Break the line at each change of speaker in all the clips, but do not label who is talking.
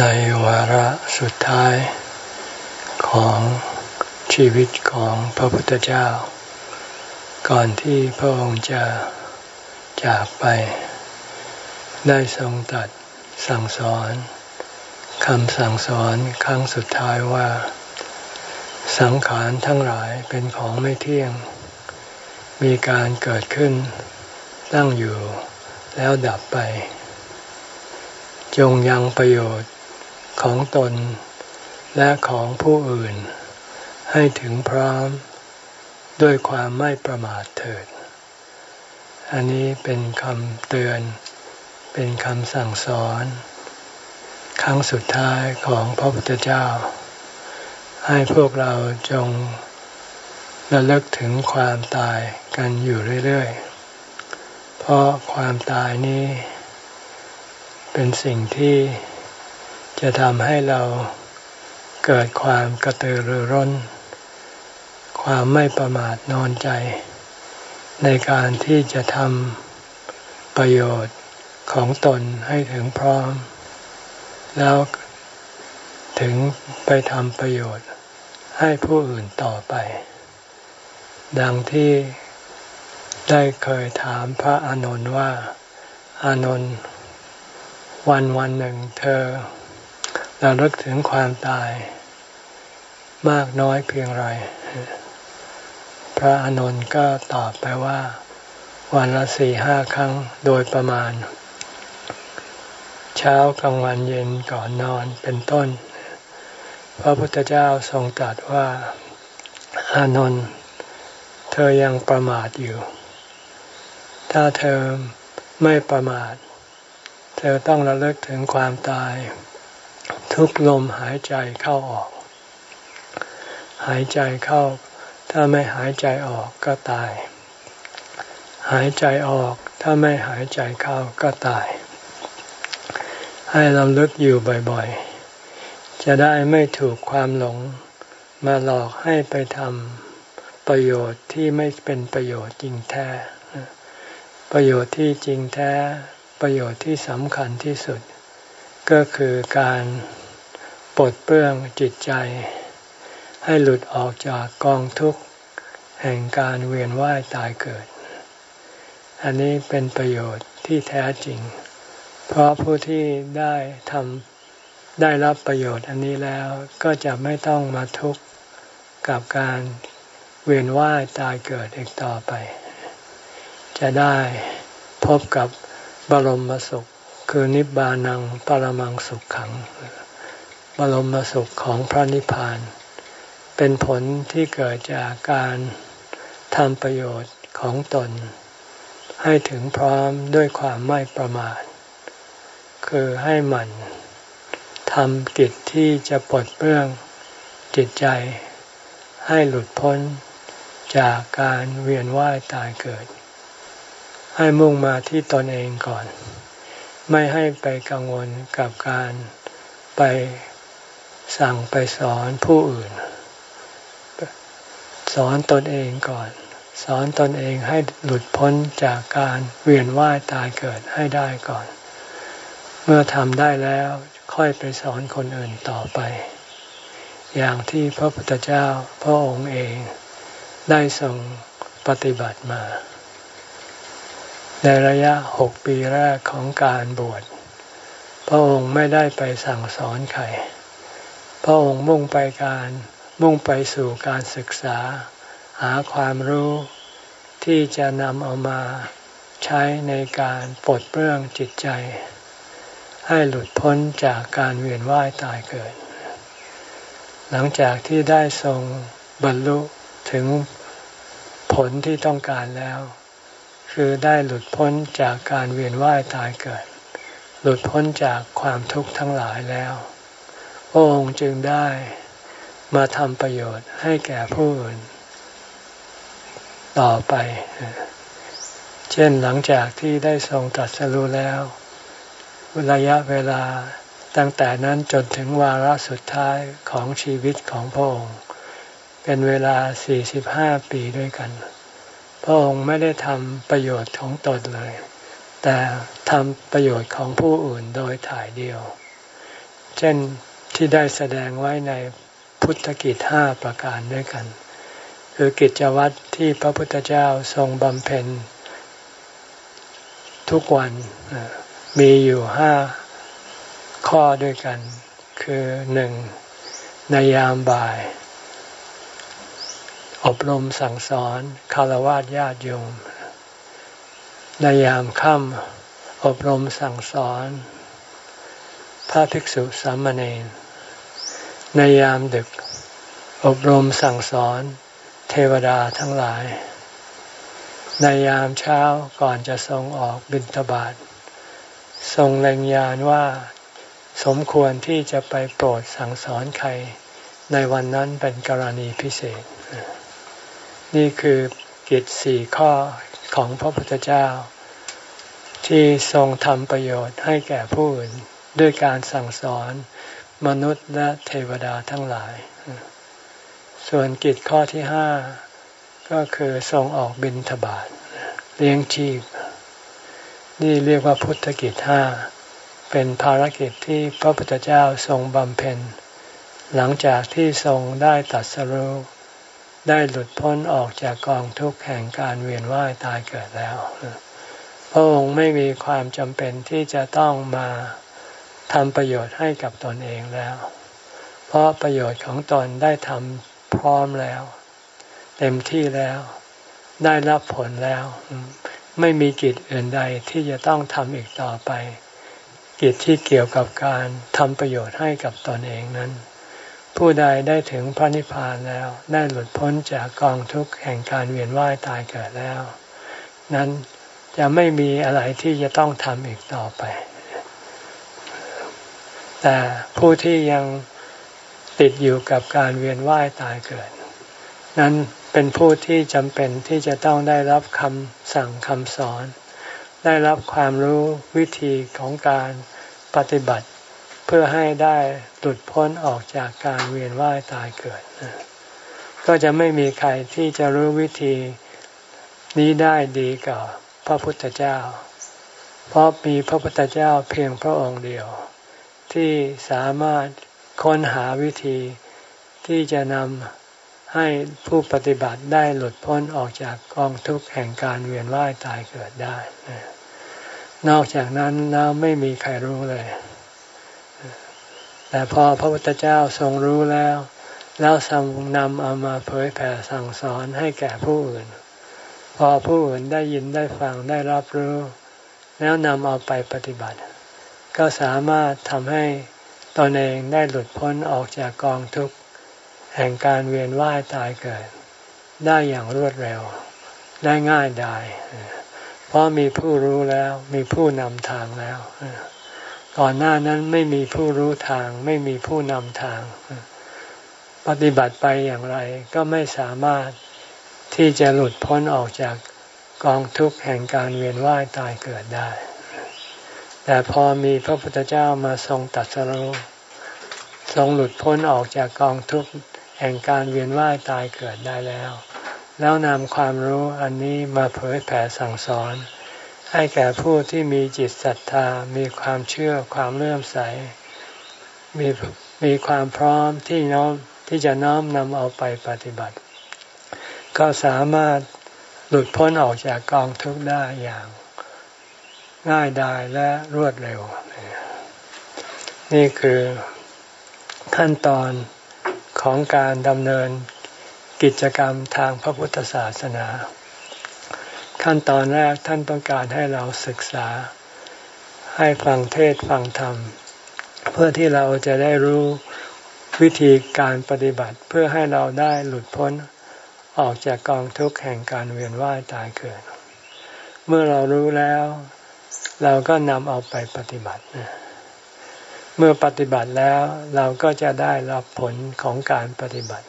ในวาระสุดท้ายของชีวิตของพระพุทธเจ้า ก่อนที่พระองค์จะจากไป ได้ทรงตัดสั่งสอนคำสั่งสอนครั้งสุดท้ายว่า สังขารทั้งหลายเป็นของไม่เที่ยง มีการเกิดขึ้น ตั้งอยู่แล้วดับไป จงยังประโยชน์ ของตนและของผู้อื่น ให้ถึงพร้อมด้วยความไม่ประมาทเถิด อันนี้เป็นคำเตือน เป็นคำสั่งสอน ครั้งสุดท้ายของพระพุทธเจ้า ให้พวกเราจงระลึกถึงความตายกันอยู่เรื่อยๆ เพราะความตายนี้ เป็นสิ่งที่ จะทำให้เราเกิดความกระตือรือร้น ความไม่ประมาทนอนใจ ในการที่จะทำประโยชน์ของตนให้ถึงพร้อม แล้วถึงไปทำประโยชน์ให้ผู้อื่นต่อไป ดังที่ได้เคยถามพระอานนท์ว่า อานนท์วันวันหนึ่งเธอ ระลึกถึงความตาย มากน้อยเพียงไร พระอานนท์ก็ตอบไปว่า วันละสี่ห้าครั้งโดยประมาณ เช้ากลางวันเย็นก่อนนอนเป็นต้น พระพุทธเจ้าทรงตรัสว่า อานนท์เธอยังประมาทอยู่ ถ้าเธอไม่ประมาท เธอต้องระลึกถึงความตาย ทุกลมหายใจเข้าออก หายใจเข้า ถ้าไม่หายใจออกก็ตาย หายใจออก ถ้าไม่หายใจเข้าก็ตาย ให้เราลึกอยู่บ่อยๆ จะได้ไม่ถูกความหลง มาหลอกให้ไปทำประโยชน์ที่ไม่เป็นประโยชน์จริงแท้ ประโยชน์ที่จริงแท้ ประโยชน์ที่สำคัญที่สุดก็คือการ ลดเปลื้องจิตใจ ให้หลุดออกจากกองทุกข์ แห่งการเวียนว่ายตายเกิด อันนี้เป็นประโยชน์ที่แท้จริง เพราะผู้ที่ได้ทำได้รับประโยชน์อันนี้แล้วก็จะไม่ต้องมาทุกข์กับการเวียนว่ายตายเกิดอีกต่อไป จะได้พบกับบรมสุขคือนิบานังปรมังสุขขัง บรมสุขของพระนิพพาน เป็นผลที่เกิดจากการทำประโยชน์ของตน ให้ถึงพร้อมด้วยความไม่ประมาท คือให้หมั่นทำกิจที่จะปลดเปลื้องจิตใจ ให้หลุดพ้นจากการเวียนว่ายตายเกิด ให้มุ่งมาที่ตนเองก่อน ไม่ให้ไปกังวลกับการไป สั่งไปสอนผู้อื่น สอนตนเองก่อน สอนตนเองให้หลุดพ้นจากการเวียนว่ายตายเกิดให้ได้ก่อน เมื่อทำได้แล้วค่อยไปสอนคนอื่นต่อไป อย่างที่พระพุทธเจ้าพระองค์เองได้ทรงปฏิบัติมา ในระยะหกปีแรกของการบวชพระองค์ไม่ได้ไปสั่งสอนใคร พระองค์มุ่งไปการมุ่งไปสู่การศึกษา หาความรู้ที่จะนำเอามาใช้ในการปลดเปลื้องจิตใจ ให้หลุดพ้นจากการเวียนว่ายตายเกิด หลังจากที่ได้ทรงบรรลุถึงผลที่ต้องการแล้ว คือได้หลุดพ้นจากการเวียนว่ายตายเกิด หลุดพ้นจากความทุกข์ทั้งหลายแล้ว พระองค์จึงได้มาทำประโยชน์ให้แก่ผู้อื่นต่อไป เช่นหลังจากที่ได้ทรงตัดสรู้แล้วระยะเวลาตั้งแต่นั้นจนถึงวาระสุดท้ายของชีวิตของพระองค์เป็นเวลา 45 ปีด้วยกัน พระองค์ไม่ได้ทำประโยชน์ของตนเลย แต่ทำประโยชน์ของผู้อื่นโดยถ่ายเดียว เช่น ที่ได้แสดงไว้ในพุทธกิจห้าประการด้วยกัน คือกิจวัตรที่พระพุทธเจ้าทรงบำเพ็ญ ทุกวันมีอยู่ห้าข้อด้วยกัน คือหนึ่งในยามบ่าย อบรมสั่งสอนคารวะญาติโยมในยามค่ำอบรมสั่งสอน พระภิกษุสามเณร ในยามดึก อบรมสั่งสอน เทวดาทั้งหลาย ในยามเช้าก่อนจะทรงออกบิณฑบาตทรงเล็งยานว่าสมควรที่จะไปโปรดสั่งสอนใคร ในวันนั้นเป็นกรณีพิเศษ นี่คือกิจสี่ข้อของพระพุทธเจ้า ที่ทรงทำประโยชน์ให้แก่ผู้อื่นด้วยการสั่งสอน มนุษย์และเทวดาทั้งหลาย ส่วนกิจข้อที่ห้าก็คือทรงออกบินทบาทเลี้ยงชีพ นี่เรียกว่าพุทธกิจห้าเป็นภารกิจที่พระพุทธเจ้าทรงบำเพ็ญ หลังจากที่ทรงได้ตัดสรุได้หลุดพ้นออกจากกองทุกข์แห่งการเวียนว่ายตายเกิดแล้ว พระองค์ไม่มีความจำเป็นที่จะต้องมา ทำประโยชน์ให้กับตนเองแล้ว เพราะประโยชน์ของตนได้ทำพร้อมแล้ว เต็มที่แล้ว ได้รับผลแล้ว ไม่มีกิจอื่นใดที่จะต้องทำอีกต่อไป กิจที่เกี่ยวกับการทำประโยชน์ให้กับตนเองนั้น ผู้ใดได้ถึงพระนิพพานแล้วได้หลุดพ้นจากกองทุกข์แห่งการเวียนว่ายตายเกิดแล้ว นั้นจะไม่มีอะไรที่จะต้องทำอีกต่อไป แต่ผู้ที่ยังติดอยู่กับการเวียนว่ายตายเกิด นั้นเป็นผู้ที่จำเป็นที่จะต้องได้รับคำสั่งคำสอน ได้รับความรู้วิธีของการปฏิบัติ เพื่อให้ได้หลุดพ้นออกจากการเวียนว่ายตายเกิด ก็จะไม่มีใครที่จะรู้วิธีนี้ได้ดีกว่าพระพุทธเจ้า เพราะมีพระพุทธเจ้าเพียงพระองค์เดียว ที่สามารถค้นหาวิธีที่จะนำให้ผู้ปฏิบัติได้หลุดพ้นออกจากกองทุกข์แห่งการเวียนว่ายตายเกิดได้ นอกจากนั้นแล้วไม่มีใครรู้เลย แต่พอพระพุทธเจ้าทรงรู้แล้ว แล้วทรงนำเอามาเผยแผ่สั่งสอนให้แก่ผู้อื่น พอผู้อื่นได้ยินได้ฟังได้รับรู้ แล้วนำเอาไปปฏิบัติ ก็สามารถทำให้ตนเองได้หลุดพ้นออกจากกองทุกข์ แห่งการเวียนว่ายตายเกิด ได้อย่างรวดเร็ว ได้ง่ายดายเพราะมีผู้รู้แล้วมีผู้นำทางแล้ว ก่อนหน้านั้นไม่มีผู้รู้ทาง ไม่มีผู้นำทาง ปฏิบัติไปอย่างไรก็ไม่สามารถที่จะหลุดพ้นออกจากกองทุกข์แห่งการเวียนว่ายตายเกิดได้ แต่พอมีพระพุทธเจ้ามาทรงตัดสรุทรงหลุดพ้นออกจากกองทุกข์แห่งการเวียนว่ายตายเกิดได้แล้ว แล้วนำความรู้อันนี้มาเผยแผ่สั่งสอน ให้แก่ผู้ที่มีจิตศรัทธา มีความเชื่อความเลื่อมใส มีมีความพร้อมที่น้อมที่จะน้อมนำเอาไปปฏิบัติ ก็สามารถหลุดพ้นออกจากกองทุกข์ได้อย่าง ง่ายดายและรวดเร็ว นี่คือขั้นตอนของการดำเนินกิจกรรมทางพระพุทธศาสนา ขั้นตอนแรกท่านต้องการให้เราศึกษา ให้ฟังเทศฟังธรรม เพื่อที่เราจะได้รู้วิธีการปฏิบัติเพื่อให้เราได้หลุดพ้นออกจากกองทุกข์แห่งการเวียนว่ายตายเกิด เมื่อเรารู้แล้ว เราก็นำเอาไปปฏิบัติ เมื่อปฏิบัติแล้วเราก็จะได้รับผลของการปฏิบัติ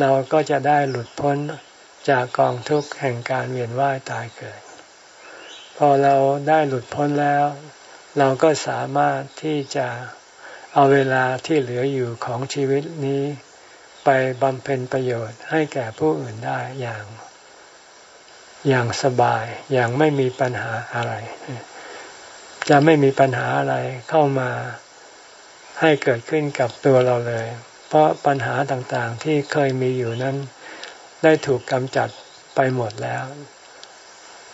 เราก็จะได้หลุดพ้นจากกองทุกข์แห่งการเวียนว่ายตายเกิด พอเราได้หลุดพ้นแล้ว เราก็สามารถที่จะเอาเวลาที่เหลืออยู่ของชีวิตนี้ ไปบำเพ็ญประโยชน์ให้แก่ผู้อื่นได้อย่าง อย่างสบายอย่างไม่มีปัญหาอะไร จะไม่มีปัญหาอะไรเข้ามาให้เกิดขึ้นกับตัวเราเลย เพราะปัญหาต่างๆที่เคยมีอยู่นั้น ได้ถูกกำจัดไปหมดแล้ว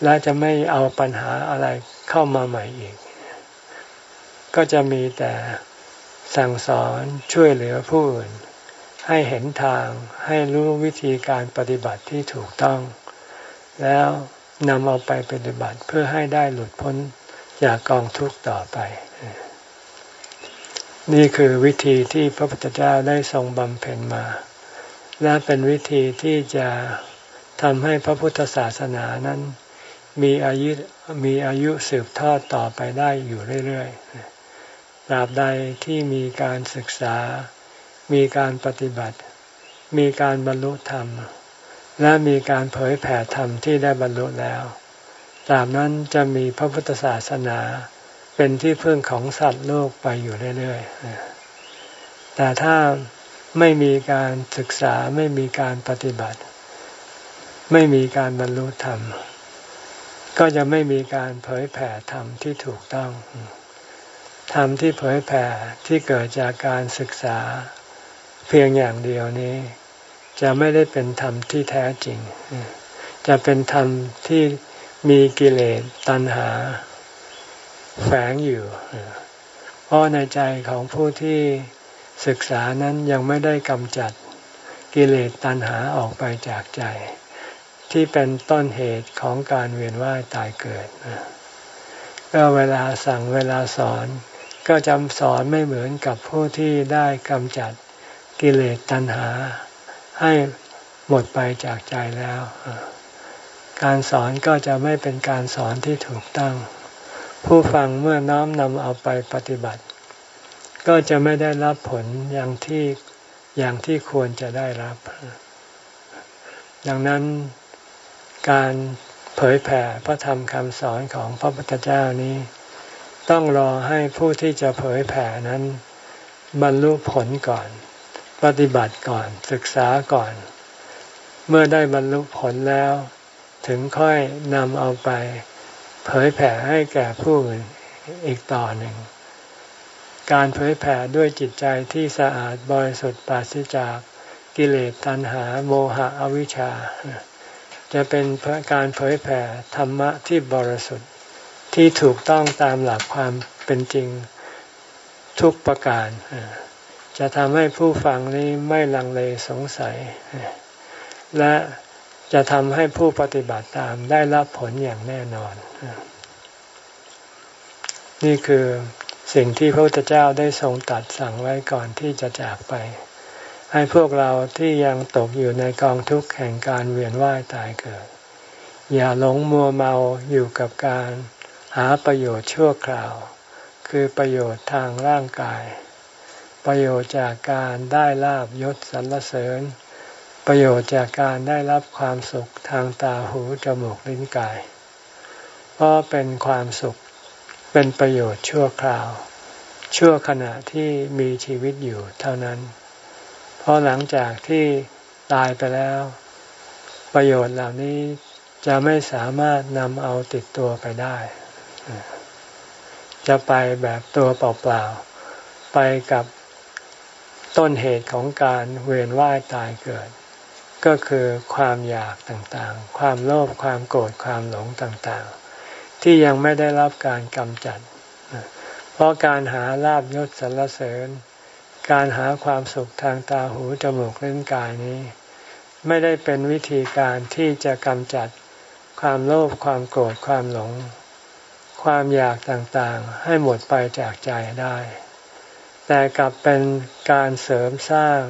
และจะไม่เอาปัญหาอะไรเข้ามาใหม่อีก ก็จะมีแต่สั่งสอนช่วยเหลือผู้อื่น ให้เห็นทางให้รู้วิธีการปฏิบัติที่ถูกต้อง แล้วนำเอาไปปฏิบัติเพื่อให้ได้หลุดพ้น จากกองทุกข์ต่อไป นี่คือวิธีที่พระพุทธเจ้าได้ทรงบำเพ็ญมา และเป็นวิธีที่จะทำให้พระพุทธศาสนานั้น มีอายุมีอายุสืบทอดต่อไปได้อยู่เรื่อยๆตราบใดที่มีการศึกษา มีการปฏิบัติ มีการบรรลุธรรม และมีการเผยแผ่ธรรมที่ได้บรรลุแล้ว ตาบนั้นจะมีพระพุทธศาสนาเป็นที่พึ่งของสัตว์โลกไปอยู่เรื่อยๆ แต่ถ้าไม่มีการศึกษาไม่มีการปฏิบัติ ไม่มีการบรรลุธรรม ก็จะไม่มีการเผยแผ่ธรรมที่ถูกต้อง ธรรมที่เผยแผ่ที่เกิดจากการศึกษาเพียงอย่างเดียวนี้ จะไม่ได้เป็นธรรมที่แท้จริง จะเป็นธรรมที่ มีกิเลสตัณหา แฝงอยู่ เพราะในใจของผู้ที่ศึกษานั้นยังไม่ได้กำจัดกิเลสตัณหาออกไปจากใจ ที่เป็นต้นเหตุของการเวียนว่ายตายเกิดก็เวลาสั่งเวลาสอน ก็จำสอนไม่เหมือนกับผู้ที่ได้กำจัดกิเลสตัณหา ให้หมดไปจากใจแล้ว การสอนก็จะไม่เป็นการสอนที่ถูกต้อง ผู้ฟังเมื่อน้อมนำเอาไปปฏิบัติ ก็จะไม่ได้รับผลอย่างที่อย่างที่ควรจะได้รับ ดังนั้นการเผยแผ่พระธรรมคำสอนของพระพุทธเจ้านี้ ต้องรอให้ผู้ที่จะเผยแผ่นั้น บรรลุผลก่อน ปฏิบัติก่อนศึกษาก่อน เมื่อได้บรรลุผลแล้ว ถึงค่อยนำเอาไปเผยแผ่ให้แก่ผู้อื่นอีกต่อหนึ่ง การเผยแผ่ด้วยจิตใจที่สะอาดบริสุทธิ์ปราศจากกิเลสตัณหาโมหะอวิชชา จะเป็นการเผยแผ่ธรรมะที่บริสุทธิ์ที่ถูกต้องตามหลักความเป็นจริงทุกประการ จะทำให้ผู้ฟังนี้ไม่ลังเลสงสัย และ จะทำให้ผู้ปฏิบัติตามได้รับผลอย่างแน่นอน นี่คือสิ่งที่พระพุทธเจ้าได้ทรงตัดสั่งไว้ก่อนที่จะจากไป ให้พวกเราที่ยังตกอยู่ในกองทุกข์แห่งการเวียนว่ายตายเกิด อย่าหลงมัวเมาอยู่กับการหาประโยชน์ชั่วคราว คือประโยชน์ทางร่างกาย ประโยชน์จากการได้ลาบยศสรรเสริญ ประโยชน์จากการได้รับความสุขทางตาหูจมูกลิ้นกาย เพราะเป็นความสุขเป็นประโยชน์ชั่วคราว ชั่วขณะที่มีชีวิตอยู่เท่านั้น เพราะหลังจากที่ตายไปแล้ว ประโยชน์เหล่านี้จะไม่สามารถนำเอาติดตัวไปได้ จะไปแบบตัวเปล่าๆ ไปกับต้นเหตุของการเวียนว่ายตายเกิด ก็คือความอยากต่างๆ ความโลภความโกรธความหลงต่างๆ ที่ยังไม่ได้รับการกำจัด เพราะการหาลาบยศสรรเสริญ การหาความสุขทางตาหูจมูกลิ้นกายนี้ ไม่ได้เป็นวิธีการที่จะกำจัดความโลภความโกรธความหลง ความอยากต่างๆ ให้หมดไปจากใจได้ แต่กลับเป็นการเสริมสร้าง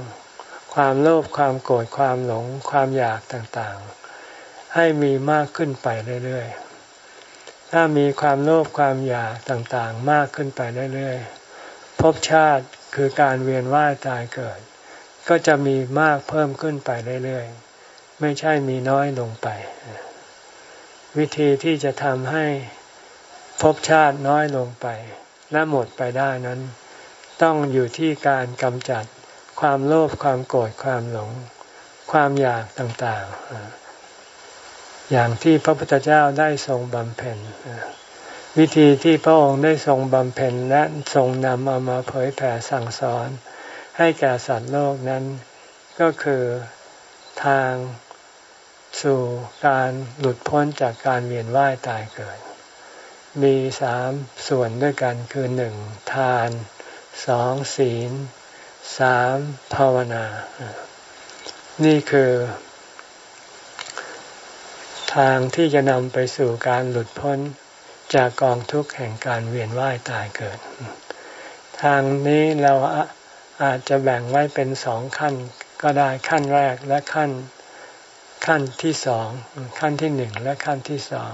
ความโลภความโกรธความหลงความอยากต่างๆ ให้มีมากขึ้นไปเรื่อยๆ ถ้ามีความโลภความอยากต่างๆ มากขึ้นไปเรื่อยๆภพชาติคือการเวียนว่ายตายเกิด ก็จะมีมากเพิ่มขึ้นไปเรื่อยๆ ไม่ใช่มีน้อยลงไป วิธีที่จะทำให้ภพชาติน้อยลงไป และหมดไปได้นั้น ต้องอยู่ที่การกำจัด ความโลภความโกรธความหลง ความอยากต่างๆ อย่างที่พระพุทธเจ้าได้ทรงบำเพ็ญวิธีที่พระองค์ได้ทรงบำเพ็ญและทรงนำเอามาเผยแผ่สั่งสอน ให้แก่สัตว์โลกนั้น ก็คือทางสู่การหลุดพ้นจากการเวียนว่ายตายเกิด มีสามส่วนด้วยกันคือหนึ่งทานสองศีล สามภาวนา นี่คือ ทางที่จะนำไปสู่การหลุดพ้นจากกองทุกข์แห่งการเวียนว่ายตายเกิด ทางนี้เราอาจจะแบ่งไว้เป็นสองขั้นก็ได้ขั้นแรกและขั้นขั้นที่สองขั้นที่หนึ่งและขั้นที่สอง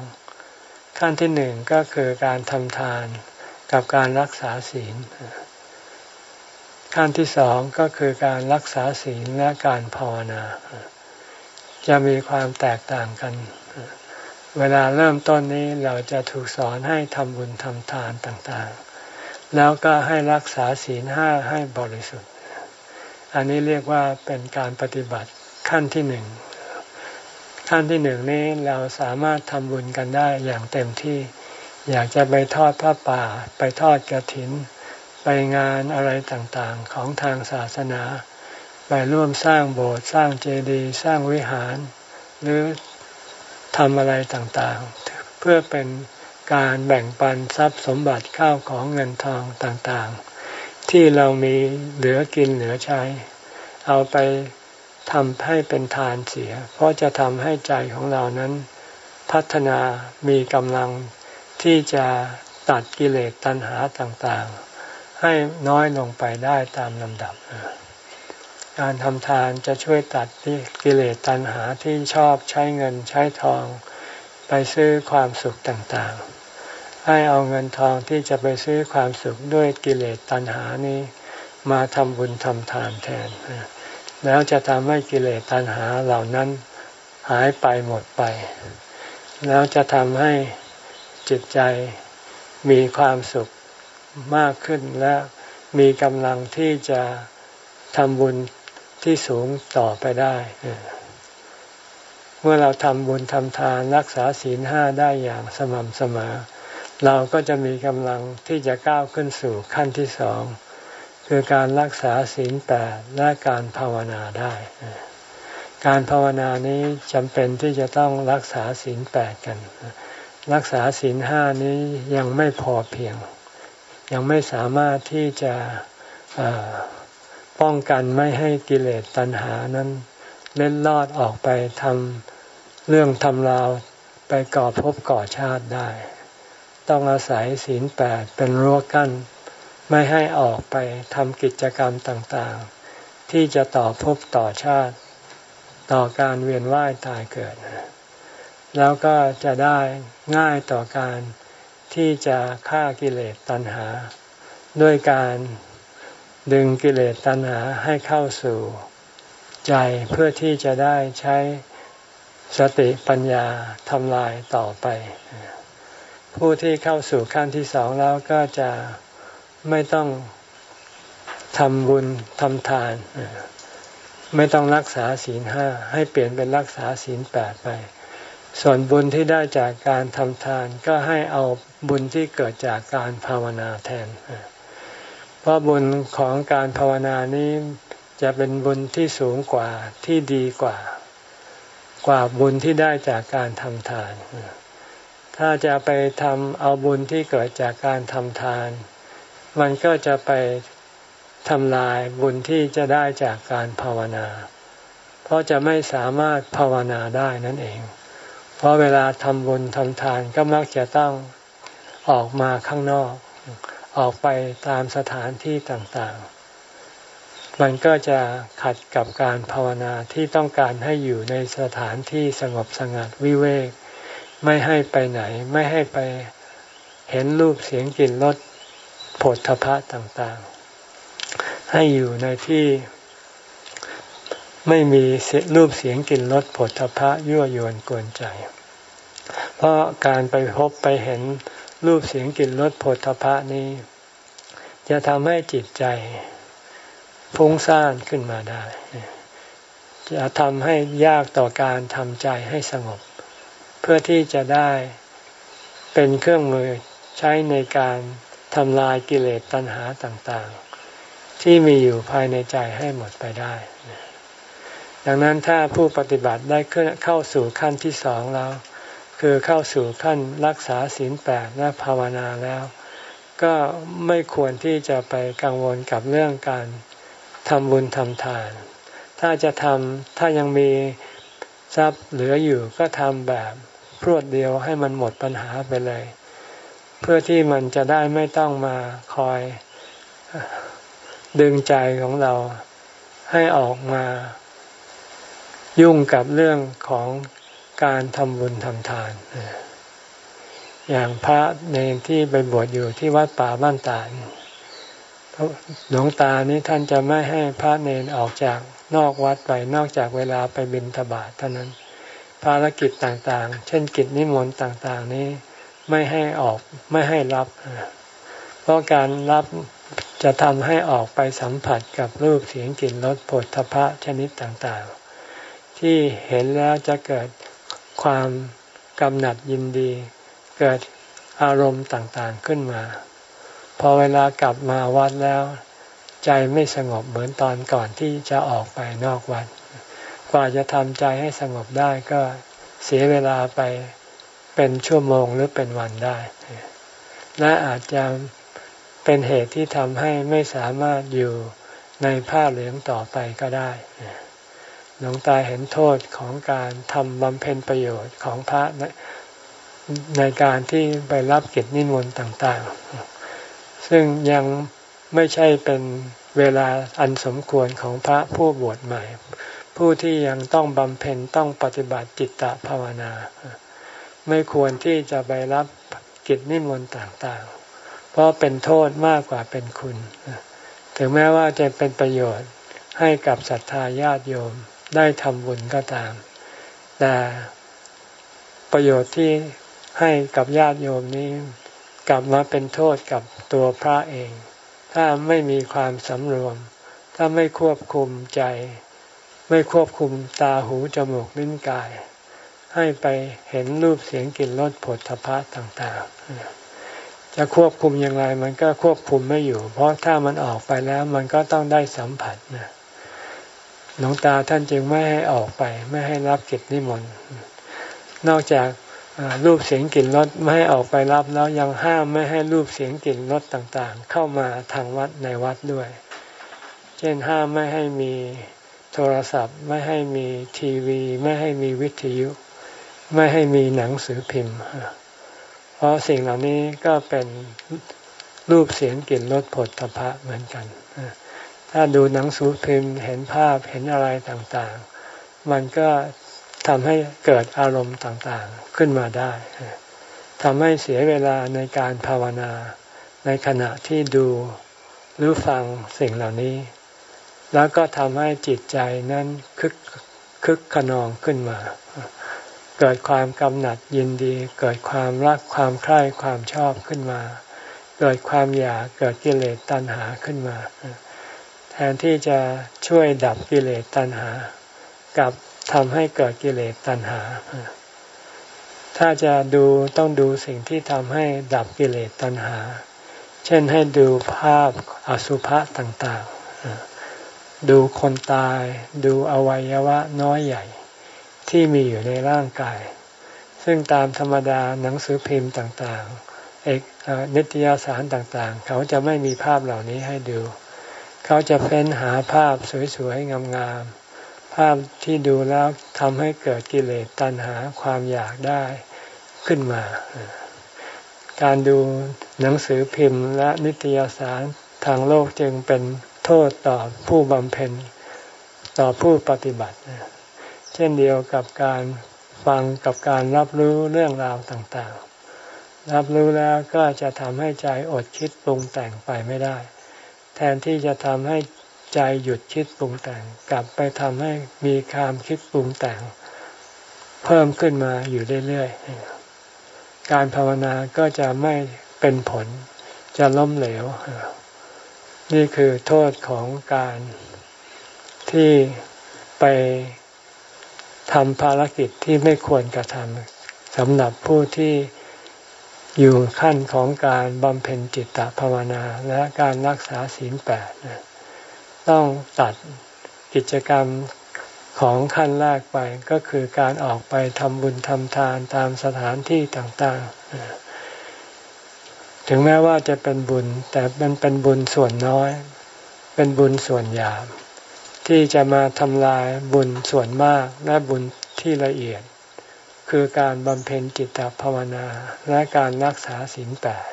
ขั้นที่หนึ่งก็คือการทำทานกับการรักษาศีล ขั้นที่สองก็คือการรักษาศีลและการภาวนา จะมีความแตกต่างกัน เวลาเริ่มต้นนี้เราจะถูกสอนให้ทำบุญทำทานต่างๆ แล้วก็ให้รักษาศีลห้าให้บริสุทธิ์ อันนี้เรียกว่าเป็นการปฏิบัติขั้นที่หนึ่งขั้นที่หนึ่งนี้เราสามารถทำบุญกันได้อย่างเต็มที่ อยากจะไปทอดพระป่า ไปทอดกระถิน ไปงานอะไรต่างๆของทางศาสนา ไปร่วมสร้างโบสถ์สร้างเจดีย์สร้างวิหาร หรือทำอะไรต่างๆ เพื่อเป็นการแบ่งปันทรัพย์สมบัติข้าวของเงินทองต่างๆ ที่เรามีเหลือกินเหลือใช้ เอาไปทำให้เป็นทานเสีย เพราะจะทำให้ใจของเรานั้นพัฒนามีกำลังที่จะตัดกิเลสตัณหาต่างๆ ให้น้อยลงไปได้ตามลำดับ การทำทานจะช่วยตัดกิเลสตัณหาที่ชอบใช้เงินใช้ทองไปซื้อความสุขต่างๆ ให้เอาเงินทองที่จะไปซื้อความสุขด้วยกิเลสตัณหานี้มาทำบุญทำทานแทน แล้วจะทำให้กิเลสตัณหาเหล่านั้นหายไปหมดไป แล้วจะทำให้จิตใจมีความสุข มากขึ้นและมีกำลังที่จะทำบุญที่สูงต่อไปได้ เมื่อเราทำบุญทำทานรักษาศีลห้าได้อย่างสม่ำเสมอ เราก็จะมีกำลังที่จะก้าวขึ้นสู่ขั้นที่สอง คือการรักษาศีลแปดและการภาวนาได้ การภาวนานี้จำเป็นที่จะต้องรักษาศีลแปดกัน รักษาศีลห้านี้ยังไม่พอเพียง ยังไม่สามารถที่จะป้องกันไม่ให้กิเลสตัณหานั้นเล่นลอดออกไปทำเรื่องทำราวไปก่อภพก่อชาติได้ ต้องอาศัยศีลแปดเป็นรั้วกั้น ไม่ให้ออกไปทำกิจกรรมต่างๆ ที่จะต่อภพต่อชาติ ต่อการเวียนว่ายตายเกิด แล้วก็จะได้ง่ายต่อการ ที่จะฆ่ากิเลสตัณหา ด้วยการดึงกิเลสตัณหาให้เข้าสู่ใจเพื่อที่จะได้ใช้สติปัญญาทำลายต่อไป ผู้ที่เข้าสู่ขั้นที่สองแล้วก็จะไม่ต้องทำบุญทำทาน ไม่ต้องรักษาศีลห้าให้เปลี่ยนเป็นรักษาศีลแปดไป ส่วนบุญที่ได้จากการทำทานก็ให้เอา บุญที่เกิดจากการภาวนาแทน เพราะบุญของการภาวนานี้จะเป็นบุญที่สูงกว่าที่ดีกว่า กว่าบุญที่ได้จากการทำทาน ถ้าจะไปทำเอาบุญที่เกิดจากการทำทาน มันก็จะไปทำลายบุญที่จะได้จากการภาวนา เพราะจะไม่สามารถภาวนาได้นั่นเอง เพราะเวลาทำบุญทำทานก็มักจะต้อง ออกมาข้างนอก ออกไปตามสถานที่ต่างๆ มันก็จะขัดกับการภาวนาที่ต้องการให้อยู่ในสถานที่สงบสงัดวิเวก ไม่ให้ไปไหน ไม่ให้ไปเห็นรูปเสียงกลิ่นรสผลทพะต่างๆ ให้อยู่ในที่ไม่มีรูปเสียงกลิ่นรสผลทพะยั่วยวนกวนใจ เพราะการไปพบไปเห็น รูปเสียงกลิ่นรสผลทพะนี้ จะทำให้จิตใจฟุ้งซ่านขึ้นมาได้ จะทำให้ยากต่อการทำใจให้สงบ เพื่อที่จะได้เป็นเครื่องมือใช้ในการทำลายกิเลสตัณหาต่างๆ ที่มีอยู่ภายในใจให้หมดไปได้ ดังนั้นถ้าผู้ปฏิบัติได้เข้าสู่ขั้นที่สองแล้ว คือเข้าสู่ขั้นรักษาศีลแปดและภาวนาแล้ว ก็ไม่ควรที่จะไปกังวลกับเรื่องการทำบุญทำทาน ถ้าจะทำถ้ายังมีทรัพย์เหลืออยู่ก็ทำแบบพรวดเดียวให้มันหมดปัญหาไปเลย เพื่อที่มันจะได้ไม่ต้องมาคอยดึงใจของเราให้ออกมา ยุ่งกับเรื่องของ การทำบุญทำทาน อย่างพระเนรที่ไปบวชอยู่ที่วัดป่าบ้านตาลหลวงตานี้ท่านจะไม่ให้พระเนรออกจากนอกวัดไปนอกจากเวลาไปบิณฑบาตเท่านั้น ภารกิจต่างๆ เช่นกิจนิมนต์ต่างๆ นี้ไม่ให้ออกไม่ให้รับ เพราะการรับจะทำให้ออกไปสัมผัสกับรูปเสียงกลิ่นรสผลทพะชนิดต่างๆ ที่เห็นแล้วจะเกิด ความกำหนัดยินดี เกิดอารมณ์ต่างๆขึ้นมา พอเวลากลับมาวัดแล้ว ใจไม่สงบเหมือนตอนก่อนที่จะออกไปนอกวัด กว่าจะทำใจให้สงบได้ก็เสียเวลาไปเป็นชั่วโมงหรือเป็นวันได้ และอาจจะเป็นเหตุที่ทำให้ไม่สามารถอยู่ในผ้าเหลืองต่อไปก็ได้ หลวงตาเห็นโทษของการทำบำเพ็ญประโยชน์ของพระในในการที่ไปรับกิจนิมนต์ต่างๆ ซึ่งยังไม่ใช่เป็นเวลาอันสมควรของพระผู้บวชใหม่ ผู้ที่ยังต้องบำเพ็ญต้องปฏิบัติจิตตภาวนา ไม่ควรที่จะไปรับกิจนิมนต์ต่างๆ เพราะเป็นโทษมากกว่าเป็นคุณ ถึงแม้ว่าจะเป็นประโยชน์ให้กับศรัทธาญาติโยม ได้ทำบุญก็ตาม แต่ประโยชน์ที่ให้กับญาติโยมนี้กลับมาเป็นโทษกับตัวพระเอง ถ้าไม่มีความสำรวม ถ้าไม่ควบคุมใจ ไม่ควบคุมตาหูจมูกลิ้นกาย ให้ไปเห็นรูปเสียงกลิ่นรสผลทพะต่างๆ จะควบคุมอย่างไรมันก็ควบคุมไม่อยู่ เพราะถ้ามันออกไปแล้วมันก็ต้องได้สัมผัสนะ หลวงตาท่านจึงไม่ให้ออกไป ไม่ให้รับกิจนิมนต์นอกจากรูปเสียงกลิ่นรสไม่ให้ออกไปรับแล้วยังห้ามไม่ให้รูปเสียงกลิ่นรสต่างๆ เข้ามาทางวัดในวัดด้วย เช่นห้ามไม่ให้มีโทรศัพท์ ไม่ให้มีทีวี ไม่ให้มีวิทยุ ไม่ให้มีหนังสือพิมพ์ เพราะสิ่งเหล่านี้ก็เป็นรูปเสียงกลิ่นรสผลตภะเหมือนกัน ถ้าดูหนังสือพิมพ์เห็นภาพเห็นอะไรต่างๆ มันก็ทำให้เกิดอารมณ์ต่างๆขึ้นมาได้ทำให้เสียเวลาในการภาวนา ในขณะที่ดูหรือฟังสิ่งเหล่านี้ แล้วก็ทำให้จิตใจนั้นคึกคึกขนองขึ้นมา เกิดความกำหนัดยินดี เกิดความรักความใคร่ความชอบขึ้นมา เกิดความอยากเกิดกิเลสตัณหาขึ้นมา ทนที่จะช่วยดับกิเลสตัณหา กับทำให้เกิดกิเลสตัณหา ถ้าจะดูต้องดูสิ่งที่ทำให้ดับกิเลสตัณหา เช่นให้ดูภาพอสุภะต่างๆ ดูคนตาย ดูอวัยวะน้อยใหญ่ที่มีอยู่ในร่างกาย ซึ่งตามธรรมดาหนังสือพิมพ์ต่างๆ เอกนิตยสารต่างๆ เขาจะไม่มีภาพเหล่านี้ให้ดูเขาจะเฟ้นหาภาพสวยๆงามๆภาพที่ดูแล้วทำให้เกิดกิเลสตัณหาความอยากได้ขึ้นมา การดูหนังสือพิมพ์และนิตยสารทางโลกจึงเป็นโทษต่อผู้บำเพ็ญต่อผู้ปฏิบัติ เช่นเดียวกับการฟังกับการรับรู้เรื่องราวต่างๆ รับรู้แล้วก็จะทำให้ใจอดคิดปรุงแต่งไปไม่ได้ ทนที่จะทำให้ใจหยุดคิดปรุงแต่ง กลับไปทำให้มีความคิดปรุงแต่ง เพิ่มขึ้นมาอยู่เรื่อยๆ การภาวนาก็จะไม่เป็นผล จะล้มเหลว นี่คือโทษของการที่ไปทำภารกิจที่ไม่ควรกระทำสำหรับผู้ที่ อยู่ขั้นของการบำเพ็ญจิตตภาวนาและการรักษาศีลแปดต้องตัดกิจกรรมของขั้นแรกไปก็คือการออกไปทำบุญทำทานตามสถานที่ต่างๆ ถึงแม้ว่าจะเป็นบุญแต่มันเป็นบุญส่วนน้อย เป็นบุญส่วนหยาบที่จะมาทำลายบุญส่วนมากและบุญที่ละเอียด คือการบำเพ็ญจิตภาวนาและการรักษาศีลแปด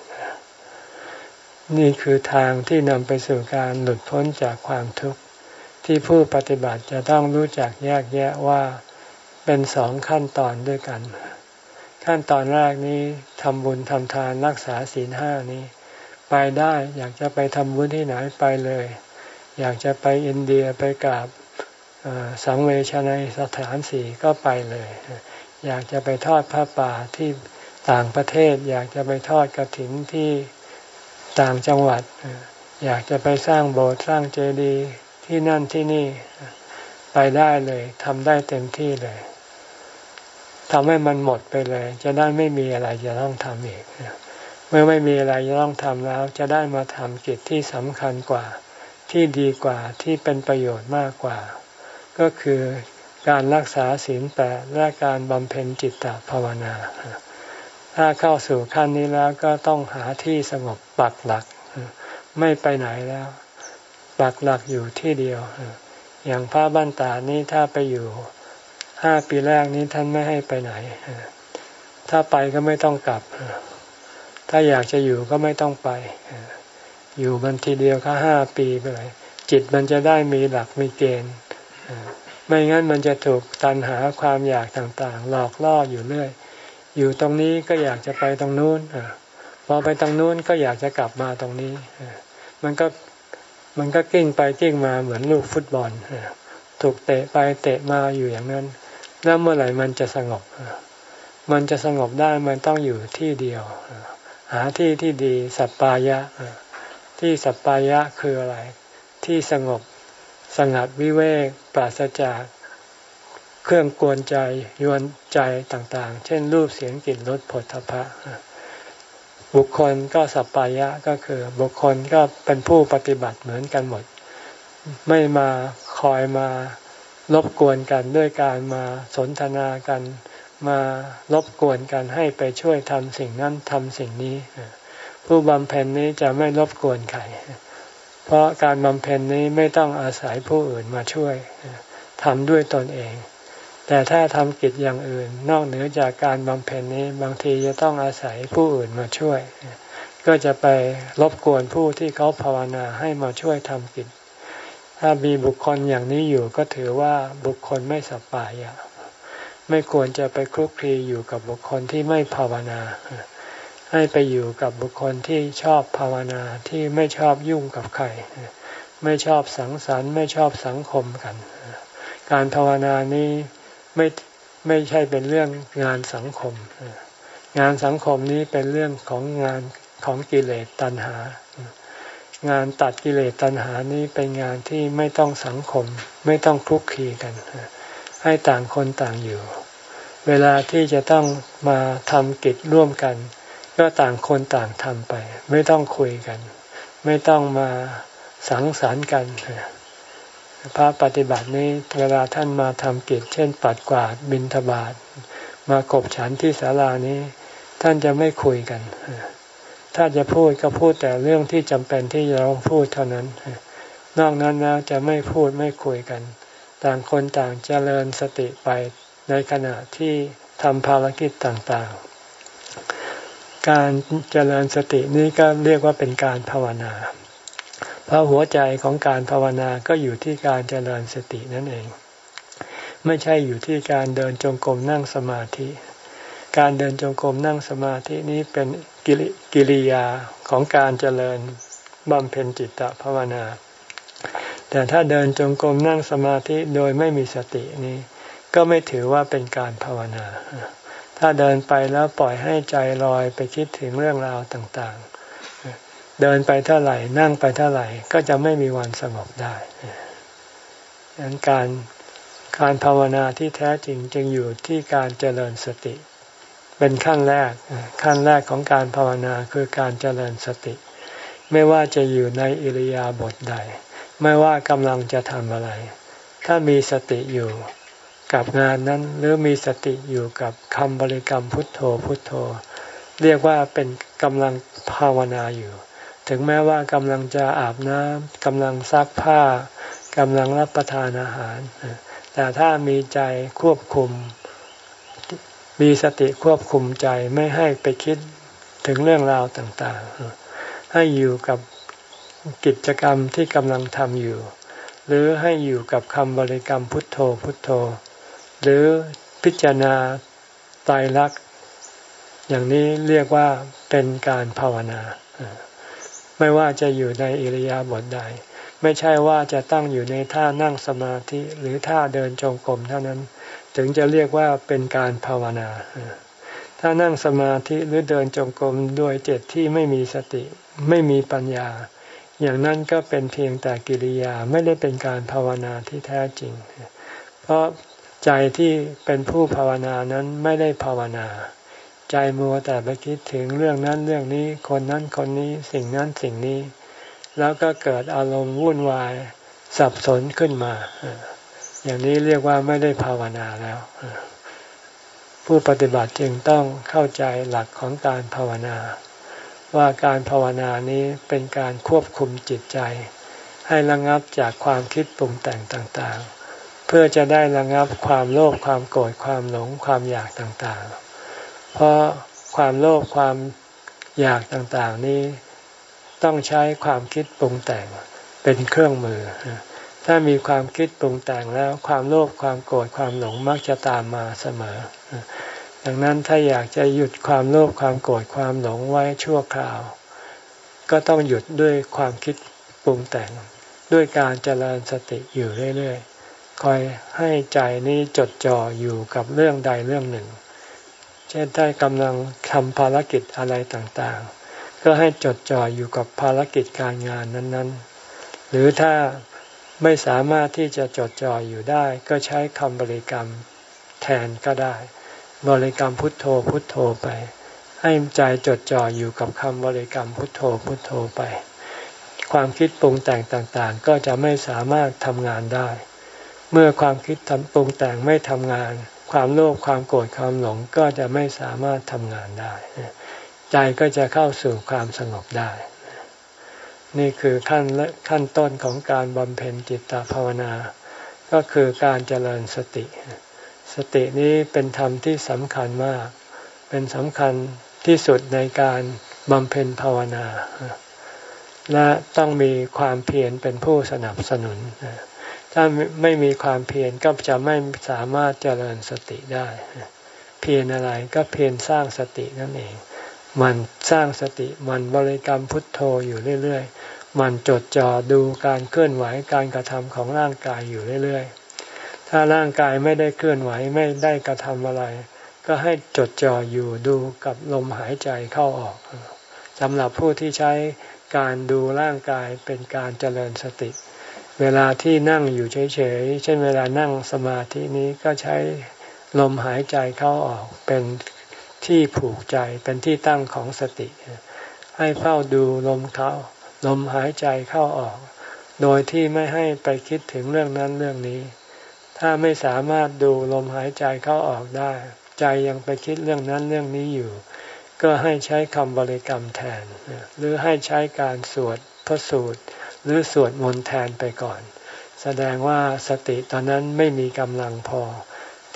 นี่คือทางที่นำไปสู่การหลุดพ้นจากความทุกข์ที่ผู้ปฏิบัติจะต้องรู้จักแยกแยะว่าเป็นสองขั้นตอนด้วยกัน ขั้นตอนแรกนี้ทำบุญทำทานรักษาศีลห้านี้ ไปได้อยากจะไปทำบุญที่ไหนไปเลย อยากจะไปอินเดียไปกราบสังเวชในสถานสี่ก็ไปเลย อยากจะไปทอดผ้าป่าที่ต่างประเทศ อยากจะไปทอดกระถินที่ต่างจังหวัด อยากจะไปสร้างโบสถ์สร้างเจดีย์ที่นั่นที่นี่ไปได้เลยทำได้เต็มที่เลยทำให้มันหมดไปเลย จะได้ไม่มีอะไรจะต้องทำอีกเมื่อไม่มีอะไรจะต้องทำแล้ว จะได้มาทำกิจที่สำคัญกว่าที่ดีกว่าที่เป็นประโยชน์มากกว่า ก็คือ การรักษาศีลแปดและการบำเพ็ญจิตตภาวนา ถ้าเข้าสู่ขั้นนี้แล้วก็ต้องหาที่สงบปักหลัก ไม่ไปไหนแล้ว ปักหลักอยู่ที่เดียว อย่างพระบ้านตานี้ถ้าไปอยู่ห้าปีแรกนี้ท่านไม่ให้ไปไหน ถ้าไปก็ไม่ต้องกลับ ถ้าอยากจะอยู่ก็ไม่ต้องไป อยู่มันทีเดียวก็ห้าปีไปเลยจิตมันจะได้มีหลักมีเกณฑ์ ไม่งั้นมันจะถูกตันหาความอยากต่างๆ หลอกล่ออยู่เรื่อย อยู่ตรงนี้ก็อยากจะไปตรงนู้นพอไปตรงนู้นก็อยากจะกลับมาตรงนี้ มันก็มันก็กิ้งไปกิ้งมาเหมือนลูกฟุตบอลถูกเตะไปเตะมาอยู่อย่างนั้นแล้วเมื่อไหร่มันจะสงบ มันจะสงบได้มันต้องอยู่ที่เดียว หาที่ที่ดีสัปปายะที่สัปปายะคืออะไร ที่สงบ สงัดวิเวกปราศจากเครื่องกวนใจยวนใจต่างๆ เช่น รูปเสียงกลิ่นรสผลทพะบุคคลก็สัปปายะก็คือ บุคคลก็เป็นผู้ปฏิบัติเหมือนกันหมด ไม่มาคอยมารบกวนกันด้วยการมาสนทนากันมารบกวนกันให้ไปช่วยทำสิ่งนั้นทำสิ่งนี้ ผู้บำเพ็ญนี้จะไม่รบกวนใคร เพราะการบำเพ็ญนี้ไม่ต้องอาศัยผู้อื่นมาช่วยทำด้วยตนเอง แต่ถ้าทำกิจอย่างอื่น นอกเหนือจากการบำเพ็ญนี้บางทีจะต้องอาศัยผู้อื่นมาช่วย ก็จะไปรบกวนผู้ที่เขาภาวนาให้มาช่วยทำกิจ ถ้ามีบุคคลอย่างนี้อยู่ก็ถือว่าบุคคลไม่สัปปายะไม่ควรจะไปคลุกคลีอยู่กับบุคคลที่ไม่ภาวนา ให้ไปอยู่กับบุคคลที่ชอบภาวนาที่ไม่ชอบยุ่งกับใคร ไม่ชอบสังสรรค์ไม่ชอบสังคมกัน การภาวนานี้ไม่ไม่ใช่เป็นเรื่องงานสังคม งานสังคมนี้เป็นเรื่องของงานของกิเลสตัณหา งานตัดกิเลสตัณหานี้เป็นงานที่ไม่ต้องสังคม ไม่ต้องคลุกคลีกัน ให้ต่างคนต่างอยู่ เวลาที่จะต้องมาทำกิจร่วมกัน ก็ต่างคนต่างทำไป ไม่ต้องคุยกัน ไม่ต้องมาสังสรรค์กันพระปฏิบัตินี้เวลาท่านมาทำกิจ เช่น ปัดกวาดบินทบาทมากบฉันที่ศาลานี้ ท่านจะไม่คุยกัน ถ้าจะพูดก็พูดแต่เรื่องที่จำเป็นที่จะต้องพูดเท่านั้น นอกนั้นแล้วจะไม่พูดไม่คุยกัน ต่างคนต่างเจริญสติไปในขณะที่ทำภารกิจต่างๆ การเจริญสตินี้ก็เรียกว่าเป็นการภาวนา เพราะหัวใจของการภาวนาก็อยู่ที่การเจริญสตินั่นเอง ไม่ใช่อยู่ที่การเดินจงกรมนั่งสมาธิ การเดินจงกรมนั่งสมาธินี้เป็นกิริยาของการเจริญบำเพ็ญจิตตภาวนา แต่ถ้าเดินจงกรมนั่งสมาธิโดยไม่มีสตินี้ ก็ไม่ถือว่าเป็นการภาวนา ถ้าเดินไปแล้วปล่อยให้ใจลอยไปคิดถึงเรื่องราวต่างๆ เดินไปเท่าไหร่นั่งไปเท่าไหร่ก็จะไม่มีวันสงบได้ดังนั้นการการภาวนาที่แท้จริงจึงอยู่ที่การเจริญสติ เป็นขั้นแรกขั้นแรกของการภาวนาคือการเจริญสติ ไม่ว่าจะอยู่ในอิริยาบถใด ไม่ว่ากำลังจะทำอะไร ถ้ามีสติอยู่ กับงานนั้น หรือมีสติอยู่กับคำบริกรรมพุทโธพุทโธ เรียกว่าเป็นกำลังภาวนาอยู่ ถึงแม้ว่ากำลังจะอาบน้ำกำลังซักผ้ากำลังรับประทานอาหาร แต่ถ้ามีใจควบคุม มีสติควบคุมใจไม่ให้ไปคิดถึงเรื่องราวต่างๆ ให้อยู่กับกิจกรรมที่กำลังทำอยู่ หรือให้อยู่กับคำบริกรรมพุทโธพุทโธ หรือพิจารณาตายรักอย่างนี้เรียกว่าเป็นการภาวนา ไม่ว่าจะอยู่ในอิริยาบถใด ไม่ใช่ว่าจะตั้งอยู่ในท่านั่งสมาธิหรือท่าเดินจงกรมเท่านั้น ถึงจะเรียกว่าเป็นการภาวนา ถ้านั่งสมาธิหรือเดินจงกรมด้วยเจตที่ไม่มีสติ ไม่มีปัญญา อย่างนั้นก็เป็นเพียงแต่กิริยาไม่ได้เป็นการภาวนาที่แท้จริง เพราะ ใจที่เป็นผู้ภาวนานั้นไม่ได้ภาวนา ใจมัวแต่ไปคิดถึงเรื่องนั้นเรื่องนี้ คนนั้นคนนี้สิ่งนั้นสิ่งนี้ แล้วก็เกิดอารมณ์วุ่นวายสับสนขึ้นมา อย่างนี้เรียกว่าไม่ได้ภาวนาแล้ว ผู้ปฏิบัติจึงต้องเข้าใจหลักของการภาวนา ว่าการภาวนานี้เป็นการควบคุมจิตใจ ให้ระงับจากความคิดปรุงแต่งต่างๆ เพื่อจะได้ระงับความโลภความโกรธความหลงความอยากต่างๆ เพราะความโลภความอยากต่างๆนี้ต้องใช้ความคิดปรุงแต่งเป็นเครื่องมือ ถ้ามีความคิดปรุงแต่งแล้วความโลภความโกรธความหลงมักจะตามมาเสมอ ดังนั้นถ้าอยากจะหยุดความโลภความโกรธความหลงไว้ชั่วคราว ก็ต้องหยุดด้วยความคิดปรุงแต่งด้วยการเจริญสติอยู่เรื่อยๆ คอยให้ใจนี้จดจ่ออยู่กับเรื่องใดเรื่องหนึ่ง เช่นถ้ากำลังทำภารกิจอะไรต่างๆ ก็ให้จดจ่ออยู่กับภารกิจการงานนั้นๆ หรือถ้าไม่สามารถที่จะจดจ่ออยู่ได้ ก็ใช้คำบริกรรมแทนก็ได้ บริกรรมพุทโธพุทโธไป ให้ใจจดจ่ออยู่กับคำบริกรรมพุทโธพุทโธไป ความคิดปรุงแต่งต่างๆ ก็จะไม่สามารถทำงานได้ เมื่อความคิดทำปรุงแต่งไม่ทำงาน ความโลภความโกรธความหลงก็จะไม่สามารถทำงานได้ ใจก็จะเข้าสู่ความสงบได้ นี่คือขั้นขั้นต้นของการบำเพ็ญจิตตภาวนา ก็คือการเจริญสติ สตินี้เป็นธรรมที่สำคัญมาก เป็นสำคัญที่สุดในการบำเพ็ญภาวนา และต้องมีความเพียรเป็นผู้สนับสนุน ถ้าไม่มีความเพียรก็จะไม่สามารถเจริญสติได้ เพียรอะไรก็เพียรสร้างสตินั่นเอง มันสร้างสติมันบริกรรมพุทโธอยู่เรื่อยๆ มันจดจ่อดูการเคลื่อนไหวการกระทำของร่างกายอยู่เรื่อยๆ ถ้าร่างกายไม่ได้เคลื่อนไหวไม่ได้กระทำอะไร ก็ให้จดจ่ออยู่ดูกับลมหายใจเข้าออกสำหรับผู้ที่ใช้การดูร่างกายเป็นการเจริญสติ เวลาที่นั่งอยู่เฉยๆ เช่นเวลานั่งสมาธินี้ก็ใช้ลมหายใจเข้าออกเป็นที่ผูกใจเป็นที่ตั้งของสติ ให้เฝ้าดูลมเขาลมหายใจเข้าออก โดยที่ไม่ให้ไปคิดถึงเรื่องนั้นเรื่องนี้ ถ้าไม่สามารถดูลมหายใจเข้าออกได้ ใจยังไปคิดเรื่องนั้นเรื่องนี้อยู่ ก็ให้ใช้คำบริกรรมแทน หรือให้ใช้การสวดพระสูตร หรือสวดมนต์แทนไปก่อน แสดงว่าสติตอนนั้นไม่มีกำลังพอ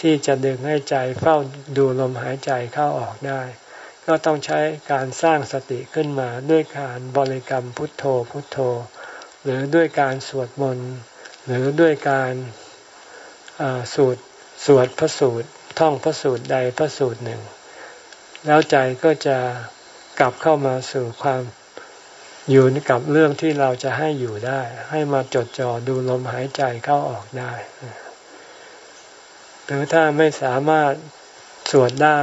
ที่จะดึงให้ใจเฝ้าดูลมหายใจเข้าออกได้ ก็ต้องใช้การสร้างสติขึ้นมาด้วยการบริกรรมพุทโธพุทโธ หรือด้วยการสวดมนต์หรือด้วยการสูตรสวดพระสูตรท่องพระสูตรใดพระสูตรหนึ่ง แล้วใจก็จะกลับเข้ามาสู่ความ อยู่กับเรื่องที่เราจะให้อยู่ได้ ให้มาจดจ่อดูลมหายใจเข้าออกได้ หรือถ้าไม่สามารถสวดได้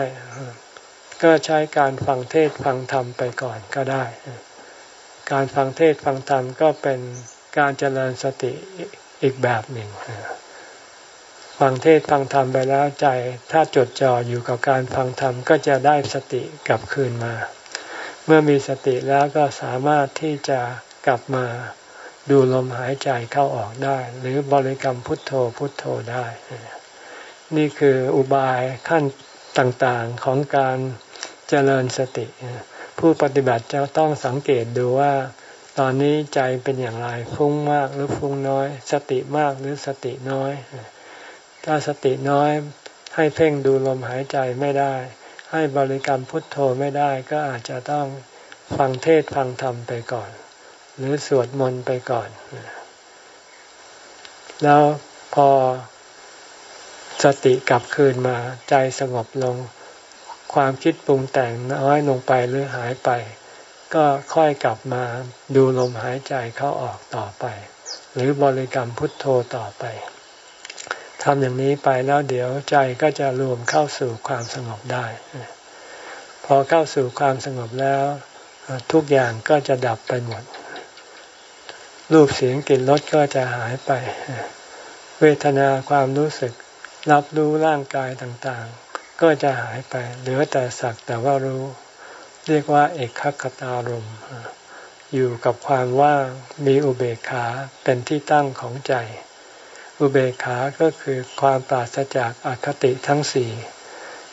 ก็ใช้การฟังเทศฟังธรรมไปก่อนก็ได้ การฟังเทศฟังธรรมก็เป็นการเจริญสติอีกแบบหนึ่งฟังเทศฟังธรรมไปแล้วใจ ถ้าจดจ่ออยู่กับการฟังธรรมก็จะได้สติกลับคืนมา เมื่อมีสติแล้วก็สามารถที่จะกลับมาดูลมหายใจเข้าออกได้ หรือบริกรรมพุทโธพุทโธได้ นี่คืออุบายขั้นต่างๆของการเจริญสติ ผู้ปฏิบัติจะต้องสังเกตดูว่า ตอนนี้ใจเป็นอย่างไรฟุ้งมากหรือฟุ้งน้อย สติมากหรือสติน้อย ถ้าสติน้อยให้เพ่งดูลมหายใจไม่ได้ ให้บริกรรมพุทโธไม่ได้ก็อาจจะต้องฟังเทศฟังธรรมไปก่อน หรือสวดมนต์ไปก่อน แล้วพอสติกลับคืนมาใจสงบลง ความคิดปรุงแต่งน้อยลงไปหรือหายไป ก็ค่อยกลับมาดูลมหายใจเข้าออกต่อไป หรือบริกรรมพุทโธต่อไป ทำอย่างนี้ไปแล้วเดี๋ยวใจก็จะรวมเข้าสู่ความสงบได้ พอเข้าสู่ความสงบแล้วทุกอย่างก็จะดับไปหมด รูปเสียงกลิ่นรสก็จะหายไป เวทนาความรู้สึก รับรู้ร่างกายต่างๆ ก็จะหายไป เหลือแต่สักแต่ว่ารู้ เรียกว่า เอกขคตารมอยู่กับความว่างมีอุเบกขาเป็นที่ตั้งของใจ อุเบกขา ก็คือความปราศจากอคติทั้งสี่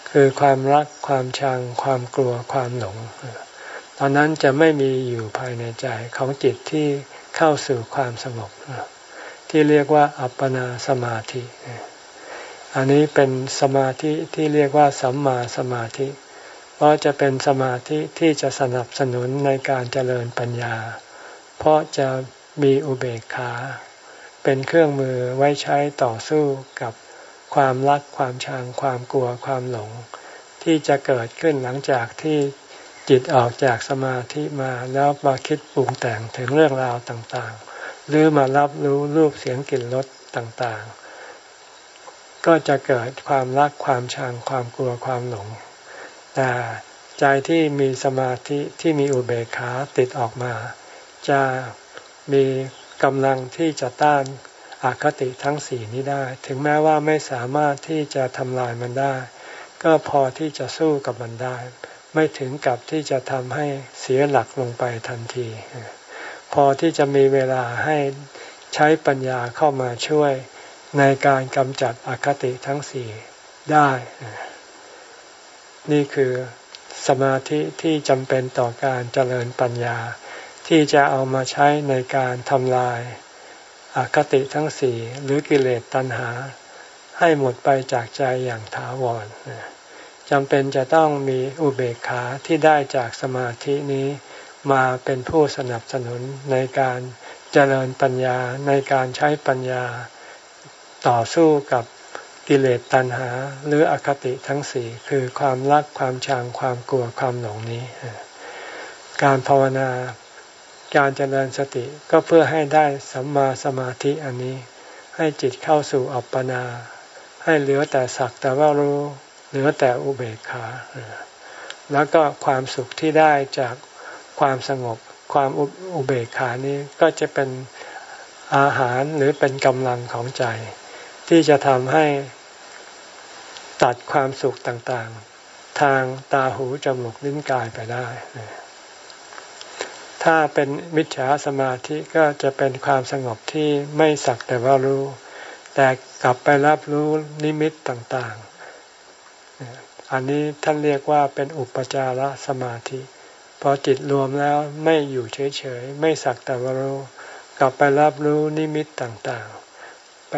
คือความรักความชัง ความกลัวความหลง ตอนนั้นจะไม่มีอยู่ภายในใจของจิตที่เข้าสู่ความสงบที่เรียกว่าอัปปนาสมาธิ อันนี้เป็นสมาธิที่เรียกว่าสัมมาสมาธิ เพราะจะเป็นสมาธิที่จะสนับสนุนในการเจริญปัญญา เพราะจะมีอุเบกขา เป็นเครื่องมือไว้ใช้ต่อสู้กับความรักความชังความกลัวความหลง ที่จะเกิดขึ้นหลังจากที่จิตออกจากสมาธิมาแล้วมาคิดปรุงแต่งถึงเรื่องราวต่างๆ หรือมารับรู้รูปเสียงกลิ่นรสต่างๆ ก็จะเกิดความรักความชังความกลัวความหลง แต่ใจที่มีสมาธิที่มีอุเบกขาติดออกมา จะมี กำลังที่จะต้านอาคติทั้งสี่นี้ได้ ถึงแม้ว่าไม่สามารถที่จะทำลายมันได้ ก็พอที่จะสู้กับมันได้ ไม่ถึงกับที่จะทำให้เสียหลักลงไปทันที พอที่จะมีเวลาให้ใช้ปัญญาเข้ามาช่วยในการกำจัดอคติทั้งสี่ได้ นี่คือสมาธิที่จำเป็นต่อการเจริญปัญญา ที่จะเอามาใช้ในการทำลายอาคติทั้งสี่หรือกิเลสตัณหา ให้หมดไปจากใจอย่างถาวรจำเป็นจะต้องมีอุเบกขาที่ได้จากสมาธินี้มาเป็นผู้สนับสนุนในการเจริญปัญญาในการใช้ปัญญาต่อสู้กับกิเลสตัณหา หรืออคติทั้งสี่คือความรักความชังความกลัวความหลงนี้ การภาวนา การเจริญสติก็เพื่อให้ได้สัมมาสมาธิอันนี้ ให้จิตเข้าสู่อัปปนา ให้เหลือแต่สักแต่ว่ารู้เหลือแต่อุเบกขาแล้วก็ความสุขที่ได้จากความสงบความอุเบกขานี้ก็จะเป็นอาหารหรือเป็นกำลังของใจ ที่จะทำให้ตัดความสุขต่างๆ ทางตาหูจมูกลิ้นกายไปได้ ถ้าเป็นมิจฉาสมาธิก็จะเป็นความสงบที่ไม่สักแต่ว่ารู้ แต่กลับไปรับรู้นิมิตต่างๆ อันนี้ท่านเรียกว่าเป็นอุปจารสมาธิ พอจิตรวมแล้วไม่อยู่เฉยๆ ไม่สักแต่ว่ารู้ กลับไปรับรู้นิมิตต่างๆ ไป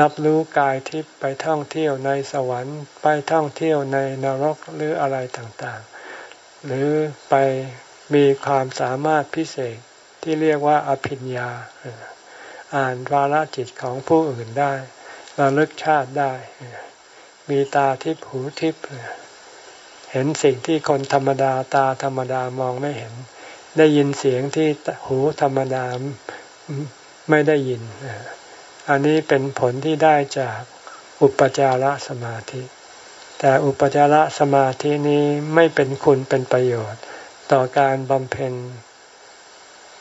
รับรู้กายทิพย์ไปท่องเที่ยวในสวรรค์ ไปท่องเที่ยวในนรกหรืออะไรต่างๆ หรือไป มีความสามารถพิเศษที่เรียกว่าอภิญญา อ่านวาลจิตของผู้อื่นได้ระลึกชาติได้ มีตาทิพหูทิพเห็นสิ่งที่คนธรรมดาตาธรรมดามองไม่เห็น ได้ยินเสียงที่หูธรรมดาไม่ได้ยิน อันนี้เป็นผลที่ได้จากอุปจารสมาธิ แต่อุปจารสมาธินี้ไม่เป็นคุณเป็นประโยชน์ ต่อการบำเพ็ญ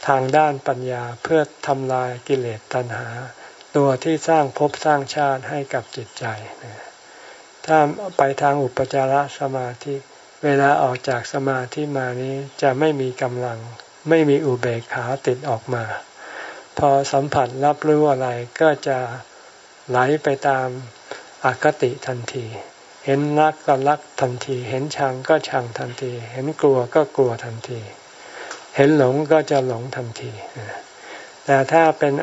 ทางด้านปัญญาเพื่อทำลายกิเลสตัณหา ตัวที่สร้างภพสร้างชาติให้กับจิตใจ ถ้าไปทางอุปจารสมาธิ เวลาออกจากสมาธิมานี้จะไม่มีกำลัง ไม่มีอุเบกขาติดออกมา พอสัมผัสรับรู้อะไรก็จะไหลไปตามอคติทันที เห็นรักก็รักทันที เห็นชังก็ชังทันที เห็นกลัวก็กลัวทันที เห็นหลงก็จะหลงทันที แต่ถ้าเป็น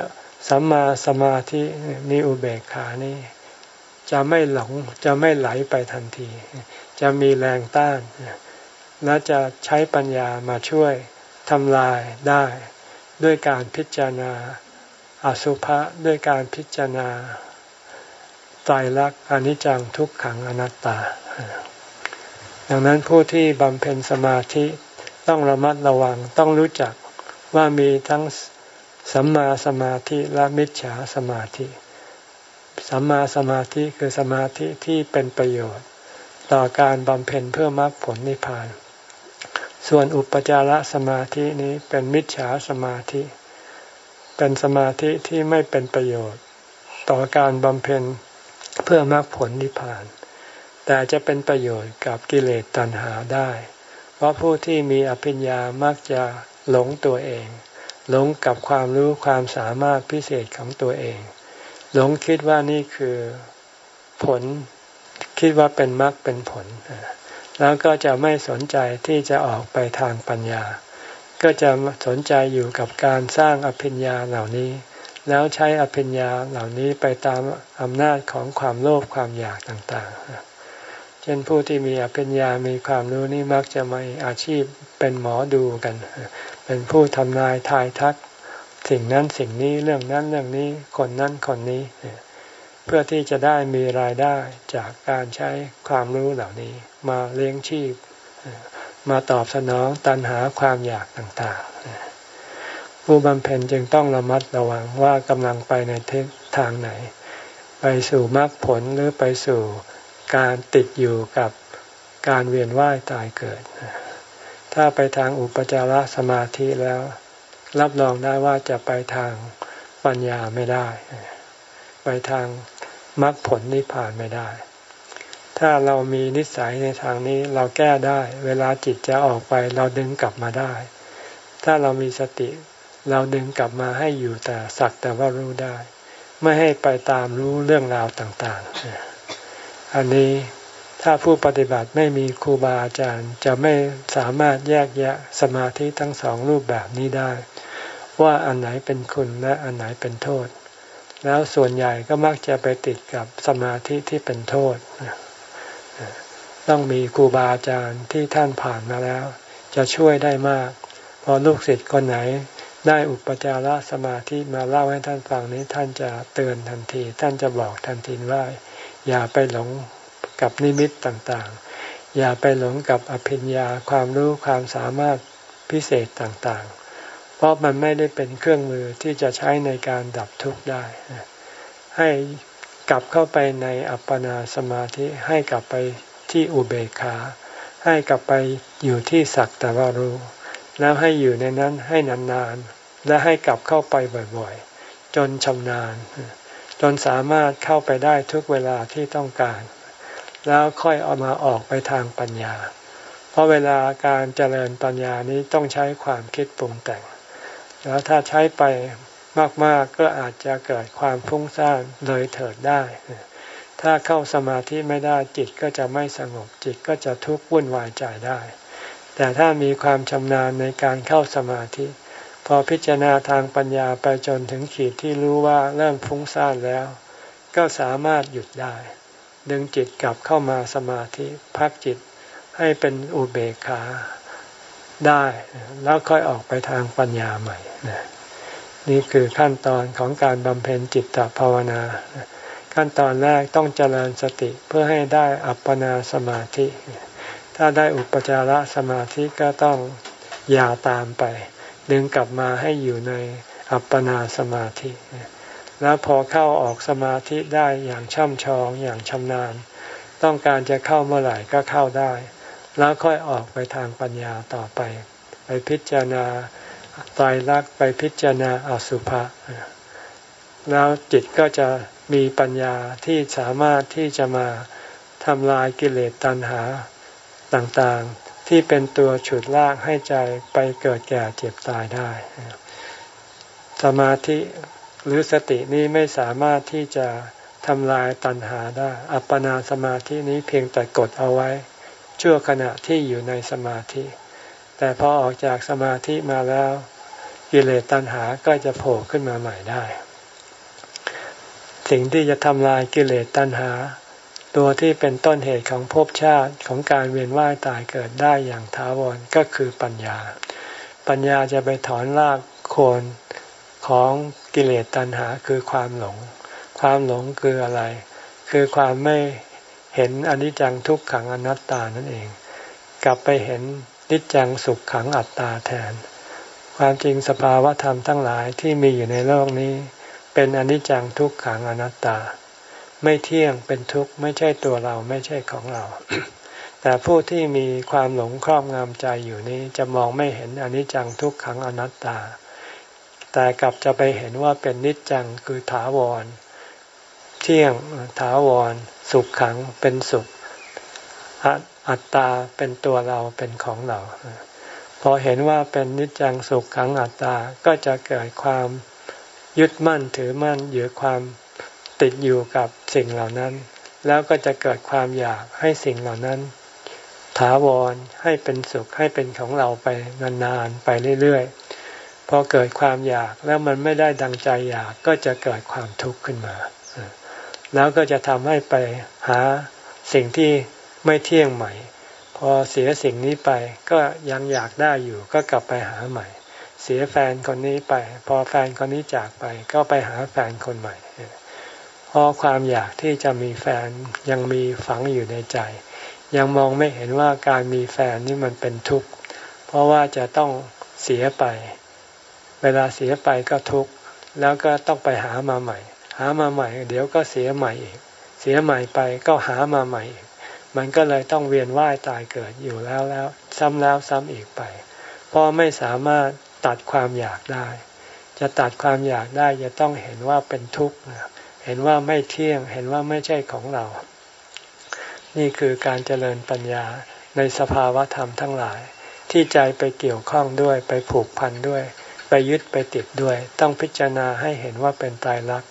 สัมมาสมาธิมีอุเบกขานี่จะไม่หลงจะไม่ไหลไปทันที จะมีแรงต้านและจะใช้ปัญญามาช่วยทำลายได้ ด้วยการพิจารณาอสุภะด้วยการพิจารณา ตายรักอนิจจังทุกขังอนัตตา ดังนั้นผู้ที่บำเพ็ญสมาธิต้องระมัดระวังต้องรู้จักว่ามีทั้งสัมมาสมาธิและมิจฉาสมาธิ สัมมาสมาธิคือสมาธิที่เป็นประโยชน์ ต่อการบำเพ็ญเพื่อมรรคผลนิพพาน ส่วนอุปจารสมาธินี้เป็นมิจฉาสมาธิ เป็นสมาธิที่ไม่เป็นประโยชน์ ต่อการบำเพ็ญ เพื่อมรรคผลนิพพาน แต่จะเป็นประโยชน์กับกิเลสตัณหาได้ เพราะผู้ที่มีอภิญญามักจะหลงตัวเอง หลงกับความรู้ความสามารถพิเศษของตัวเอง หลงคิดว่านี่คือผลคิดว่าเป็นมรรคเป็นผล แล้วก็จะไม่สนใจที่จะออกไปทางปัญญา ก็จะสนใจอยู่กับการสร้างอภิญญาเหล่านี้ แล้วใช้อภิญญาเหล่านี้ไปตามอำนาจของความโลภความอยากต่างๆ เช่นผู้ที่มีอภิญญามีความรู้นี่มักจะมีอาชีพเป็นหมอดูกัน เป็นผู้ทำนายทายทัก สิ่งนั้นสิ่งนี้เรื่องนั้นเรื่องนี้คนนั้นคนนี้ เพื่อที่จะได้มีรายได้จากการใช้ความรู้เหล่านี้ มาเลี้ยงชีพ มาตอบสนองตันหาความอยากต่างๆ ผู้บำเพ็ญจึงต้องระมัดระวังว่ากำลังไปในทิศทางไหน ไปสู่มรรคผลหรือไปสู่การติดอยู่กับการเวียนว่ายตายเกิด ถ้าไปทางอุปจารสมาธิแล้ว รับรองได้ว่าจะไปทางปัญญาไม่ได้ ไปทางมรรคผลนิพพานไม่ได้ ถ้าเรามีนิสัยในทางนี้เราแก้ได้ เวลาจิตจะออกไปเราดึงกลับมาได้ ถ้าเรามีสติ เราดึงกลับมาให้อยู่แต่สักแต่ว่ารู้ได้ ไม่ให้ไปตามรู้เรื่องราวต่างๆ อันนี้ถ้าผู้ปฏิบัติไม่มีครูบาอาจารย์จะไม่สามารถแยกแยะสมาธิทั้งสองรูปแบบนี้ได้ ว่าอันไหนเป็นคุณและอันไหนเป็นโทษ แล้วส่วนใหญ่ก็มักจะไปติดกับสมาธิที่เป็นโทษ ต้องมีครูบาอาจารย์ที่ท่านผ่านมาแล้ว จะช่วยได้มาก พอลูกศิษย์คนไหน ได้อุปจารสมาธิมาเล่าให้ท่านฟังนี้ท่านจะเตือนทันที ท่านจะบอกทันทีว่า อย่าไปหลงกับนิมิตต่างๆ อย่าไปหลงกับอภิญญาความรู้ความสามารถพิเศษต่างๆ เพราะมันไม่ได้เป็นเครื่องมือที่จะใช้ในการดับทุกข์ได้ ให้กลับเข้าไปในอัปปนาสมาธิให้กลับไปที่อุเบกขา ให้กลับไปอยู่ที่สักแต่ว่ารู้ แล้วให้อยู่ในนั้นให้นานๆ และให้กลับเข้าไปบ่อยๆ จนชำนาญ จนสามารถเข้าไปได้ทุกเวลาที่ต้องการ แล้วค่อยเอามาออกไปทางปัญญา เพราะเวลาการเจริญปัญญานี้ต้องใช้ความคิดปรุงแต่ง แล้วถ้าใช้ไปมากๆก็อาจจะเกิดความฟุ้งซ่านเลยเถิดได้ ถ้าเข้าสมาธิไม่ได้จิตก็จะไม่สงบจิตก็จะทุกข์วุ่นวายใจได้ แต่ถ้ามีความชำนาญในการเข้าสมาธิ พอพิจารณาทางปัญญาไปจนถึงขีดที่รู้ว่าเริ่มฟุ้งซ่านแล้ว ก็สามารถหยุดได้ ดึงจิตกลับเข้ามาสมาธิพักจิตให้เป็นอุเบกขาได้ แล้วค่อยออกไปทางปัญญาใหม่นี่คือขั้นตอนของการบำเพ็ญจิตตภาวนา ขั้นตอนแรกต้องเจริญสติเพื่อให้ได้อัปปนาสมาธิ ถ้าได้อุปจารสมาธิก็ต้องอย่าตามไป ดึงกลับมาให้อยู่ในอัปปนาสมาธิ แล้วพอเข้าออกสมาธิได้อย่างช่ำชองอย่างชำนาญ ต้องการจะเข้าเมื่อไหร่ก็เข้าได้ แล้วค่อยออกไปทางปัญญาต่อไป ไปพิจารณาตายรักไปพิจารณาอสุภะแล้วจิตก็จะมีปัญญาที่สามารถที่จะมาทำลายกิเลสตัณหาต่างๆ ที่เป็นตัวฉุดลากให้ใจไปเกิดแก่เจ็บตายได้ สมาธิหรือสตินี้ไม่สามารถที่จะทำลายตัณหาได้ อัปปนาสมาธินี้เพียงแต่กดเอาไว้ ชั่วขณะที่อยู่ในสมาธิ แต่พอออกจากสมาธิมาแล้วกิเลสตัณหาก็จะโผล่ขึ้นมาใหม่ได้ สิ่งที่จะทำลายกิเลสตัณหา ตัวที่เป็นต้นเหตุของภพชาติของการเวียนว่ายตายเกิดได้อย่างท้าวรก็คือปัญญา ปัญญาจะไปถอนรากโคนของกิเลสตัณหาคือความหลง ความหลงคืออะไร คือความไม่เห็นอนิจจังทุกขังอนัตตานั่นเอง กลับไปเห็นนิจจังสุขขังอัตตาแทน ความจริงสภาวะธรรมทั้งหลายที่มีอยู่ในโลกนี้ เป็นอนิจจังทุกขังอนัตตา ไม่เที่ยงเป็นทุกข์ไม่ใช่ตัวเราไม่ใช่ของเรา แต่ผู้ที่มีความหลงครอบงำใจอยู่นี้จะมองไม่เห็นอนิจจังทุกขังอนัตตา แต่กลับจะไปเห็นว่าเป็นนิจจังคือถาวร เที่ยงถาวร สุขขังเป็นสุข อัตตาเป็นตัวเราเป็นของเรา พอเห็นว่าเป็นนิจจังสุขขังอัตตาก็จะเกิดความยึดมั่นถือมั่นอยู่ความ ติดอยู่กับสิ่งเหล่านั้น แล้วก็จะเกิดความอยากให้สิ่งเหล่านั้น ถาวรให้เป็นสุขให้เป็นของเราไปนานๆไปเรื่อยๆพอเกิดความอยากแล้วมันไม่ได้ดังใจอยากก็จะเกิดความทุกข์ขึ้นมา แล้วก็จะทำให้ไปหาสิ่งที่ไม่เที่ยงใหม่ พอเสียสิ่งนี้ไปก็ยังอยากได้อยู่ก็กลับไปหาใหม่ เสียแฟนคนนี้ไป พอแฟนคนนี้จากไปก็ไปหาแฟนคนใหม่ ราะความอยากที่จะมีแฟนยังมีฝังอยู่ในใจ ยังมองไม่เห็นว่าการมีแฟนนี่มันเป็นทุกข์ เพราะว่าจะต้องเสียไป เวลาเสียไปก็ทุกข์ แล้วก็ต้องไปหามาใหม่ หามาใหม่ เดี๋ยวก็เสียใหม่อีก เสียใหม่ไปก็หามาใหม่อีก มันก็เลยต้องเวียนว่ายตายเกิดอยู่แล้วแล้วซ้ำแล้วซ้ำอีกไป เพราะไม่สามารถตัดความอยากได้ จะตัดความอยากได้จะต้องเห็นว่าเป็นทุกข์นะ เห็นว่าไม่เที่ยง เห็นว่าไม่ใช่ของเรา นี่คือการเจริญปัญญาในสภาวะธรรมทั้งหลาย ที่ใจไปเกี่ยวข้องด้วยไปผูกพันด้วย ไปยึดไปติดด้วย ต้องพิจารณาให้เห็นว่าเป็นตายรัก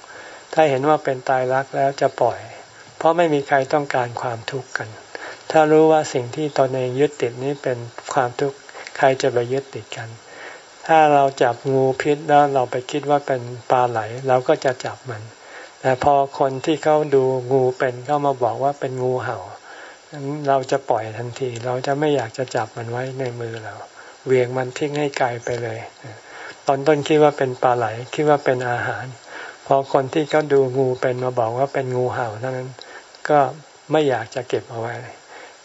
ถ้าเห็นว่าเป็นตายรักแล้วจะปล่อย เพราะไม่มีใครต้องการความทุกข์กัน ถ้ารู้ว่าสิ่งที่ตนเองยึดติดนี้เป็นความทุกข์ใครจะไปยึดติดกัน ถ้าเราจับงูพิษแล้วเราไปคิดว่าเป็นปลาไหล เราก็จะจับมัน แต่พอคนที่เขาดูงูเป็นเขามาบอกว่าเป็นงูเห่า เราจะปล่อยทันที เราจะไม่อยากจะจับมันไว้ในมือเราเวียงมันทิ้งให้ไกลไปเลย ตอนต้นคิดว่าเป็นปลาไหลคิดว่าเป็นอาหาร พอคนที่เขาดูงูเป็นมาบอกว่าเป็นงูเห่าเท่านั้นก็ไม่อยากจะเก็บเอาไว้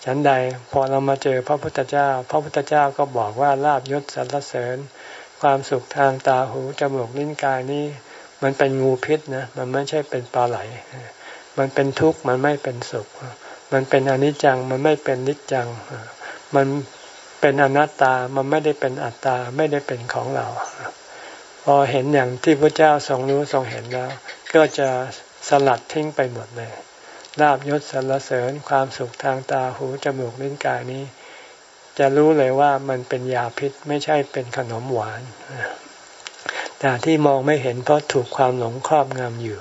ฉันใดพอเรามาเจอพระพุทธเจ้า พระพุทธเจ้าก็บอกว่าลาบยศสรรเสริญ ความสุขทางตาหูจมูกลิ้นกายนี้ มันเป็นงูพิษนะมันไม่ใช่เป็นปลาไหล มันเป็นทุกข์มันไม่เป็นสุข มันเป็นอนิจจังมันไม่เป็นนิจจัง มันเป็นอนัตตามันไม่ได้เป็นอัตตาไม่ได้เป็นของเรา พอเห็นอย่างที่พระเจ้าทรงรู้ทรงเห็นแล้ว ก็จะสลัดทิ้งไปหมดเลยลาบยศสรรเสริญความสุขทางตาหูจมูกลิ้นกายนี้ จะรู้เลยว่ามันเป็นยาพิษไม่ใช่เป็นขนมหวาน แต่ที่มองไม่เห็นเพราะถูกความหลงครอบงำอยู่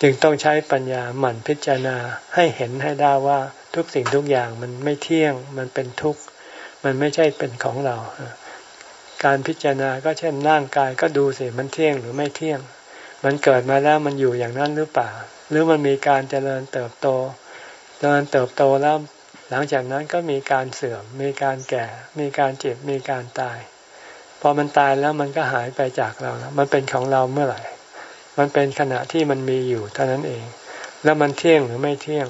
จึงต้องใช้ปัญญาหมั่นพิจารณาให้เห็นให้ได้ว่าทุกสิ่งทุกอย่างมันไม่เที่ยง มันเป็นทุกข์ มันไม่ใช่เป็นของเรา การพิจารณาก็เช่นร่างกายก็ดูสิมันเที่ยงหรือไม่เที่ยง มันเกิดมาแล้วมันอยู่อย่างนั้นหรือเปล่า หรือมันมีการเจริญเติบโต เจริญเติบโตแล้วหลังจากนั้นก็มีการเสื่อม มีการแก่ มีการเจ็บ มีการตาย อมันตายแล้วมันก็หายไปจากเราแล้วมันเป็นของเราเมื่อไหร่ มันเป็นขณะที่มันมีอยู่เท่านั้นเอง แล้วมันเที่ยงหรือไม่เที่ยง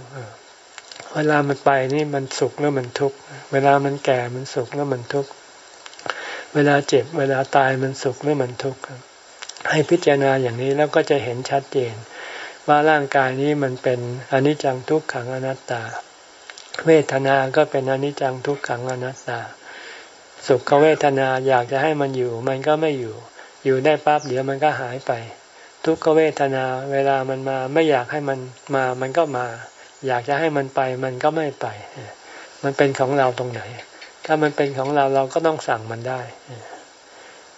เวลามันไปนี่มันสุขหรือมันทุกข์เวลามันแก่มันสุขหรือมันทุกข์เวลาเจ็บ เวลาตายมันสุขหรือมันทุกข์ให้พิจารณาอย่างนี้แล้วก็จะเห็นชัดเจน ว่าร่างกายนี้มันเป็นอนิจจังทุกขังอนัตตา เวทนาก็เป็นอนิจจังทุกขังอนัตตา สุขเวทนาอยากจะให้มันอยู่ มันก็ไม่อยู่ อยู่ได้ปั๊บเดี๋ยวมันก็หายไป ทุกขเวทนาเวลามันมาไม่อยากให้มันมา มันก็มา อยากจะให้มันไปมันก็ไม่ไป มันเป็นของเราตรงไหน ถ้ามันเป็นของเราเราก็ต้องสั่งมันได้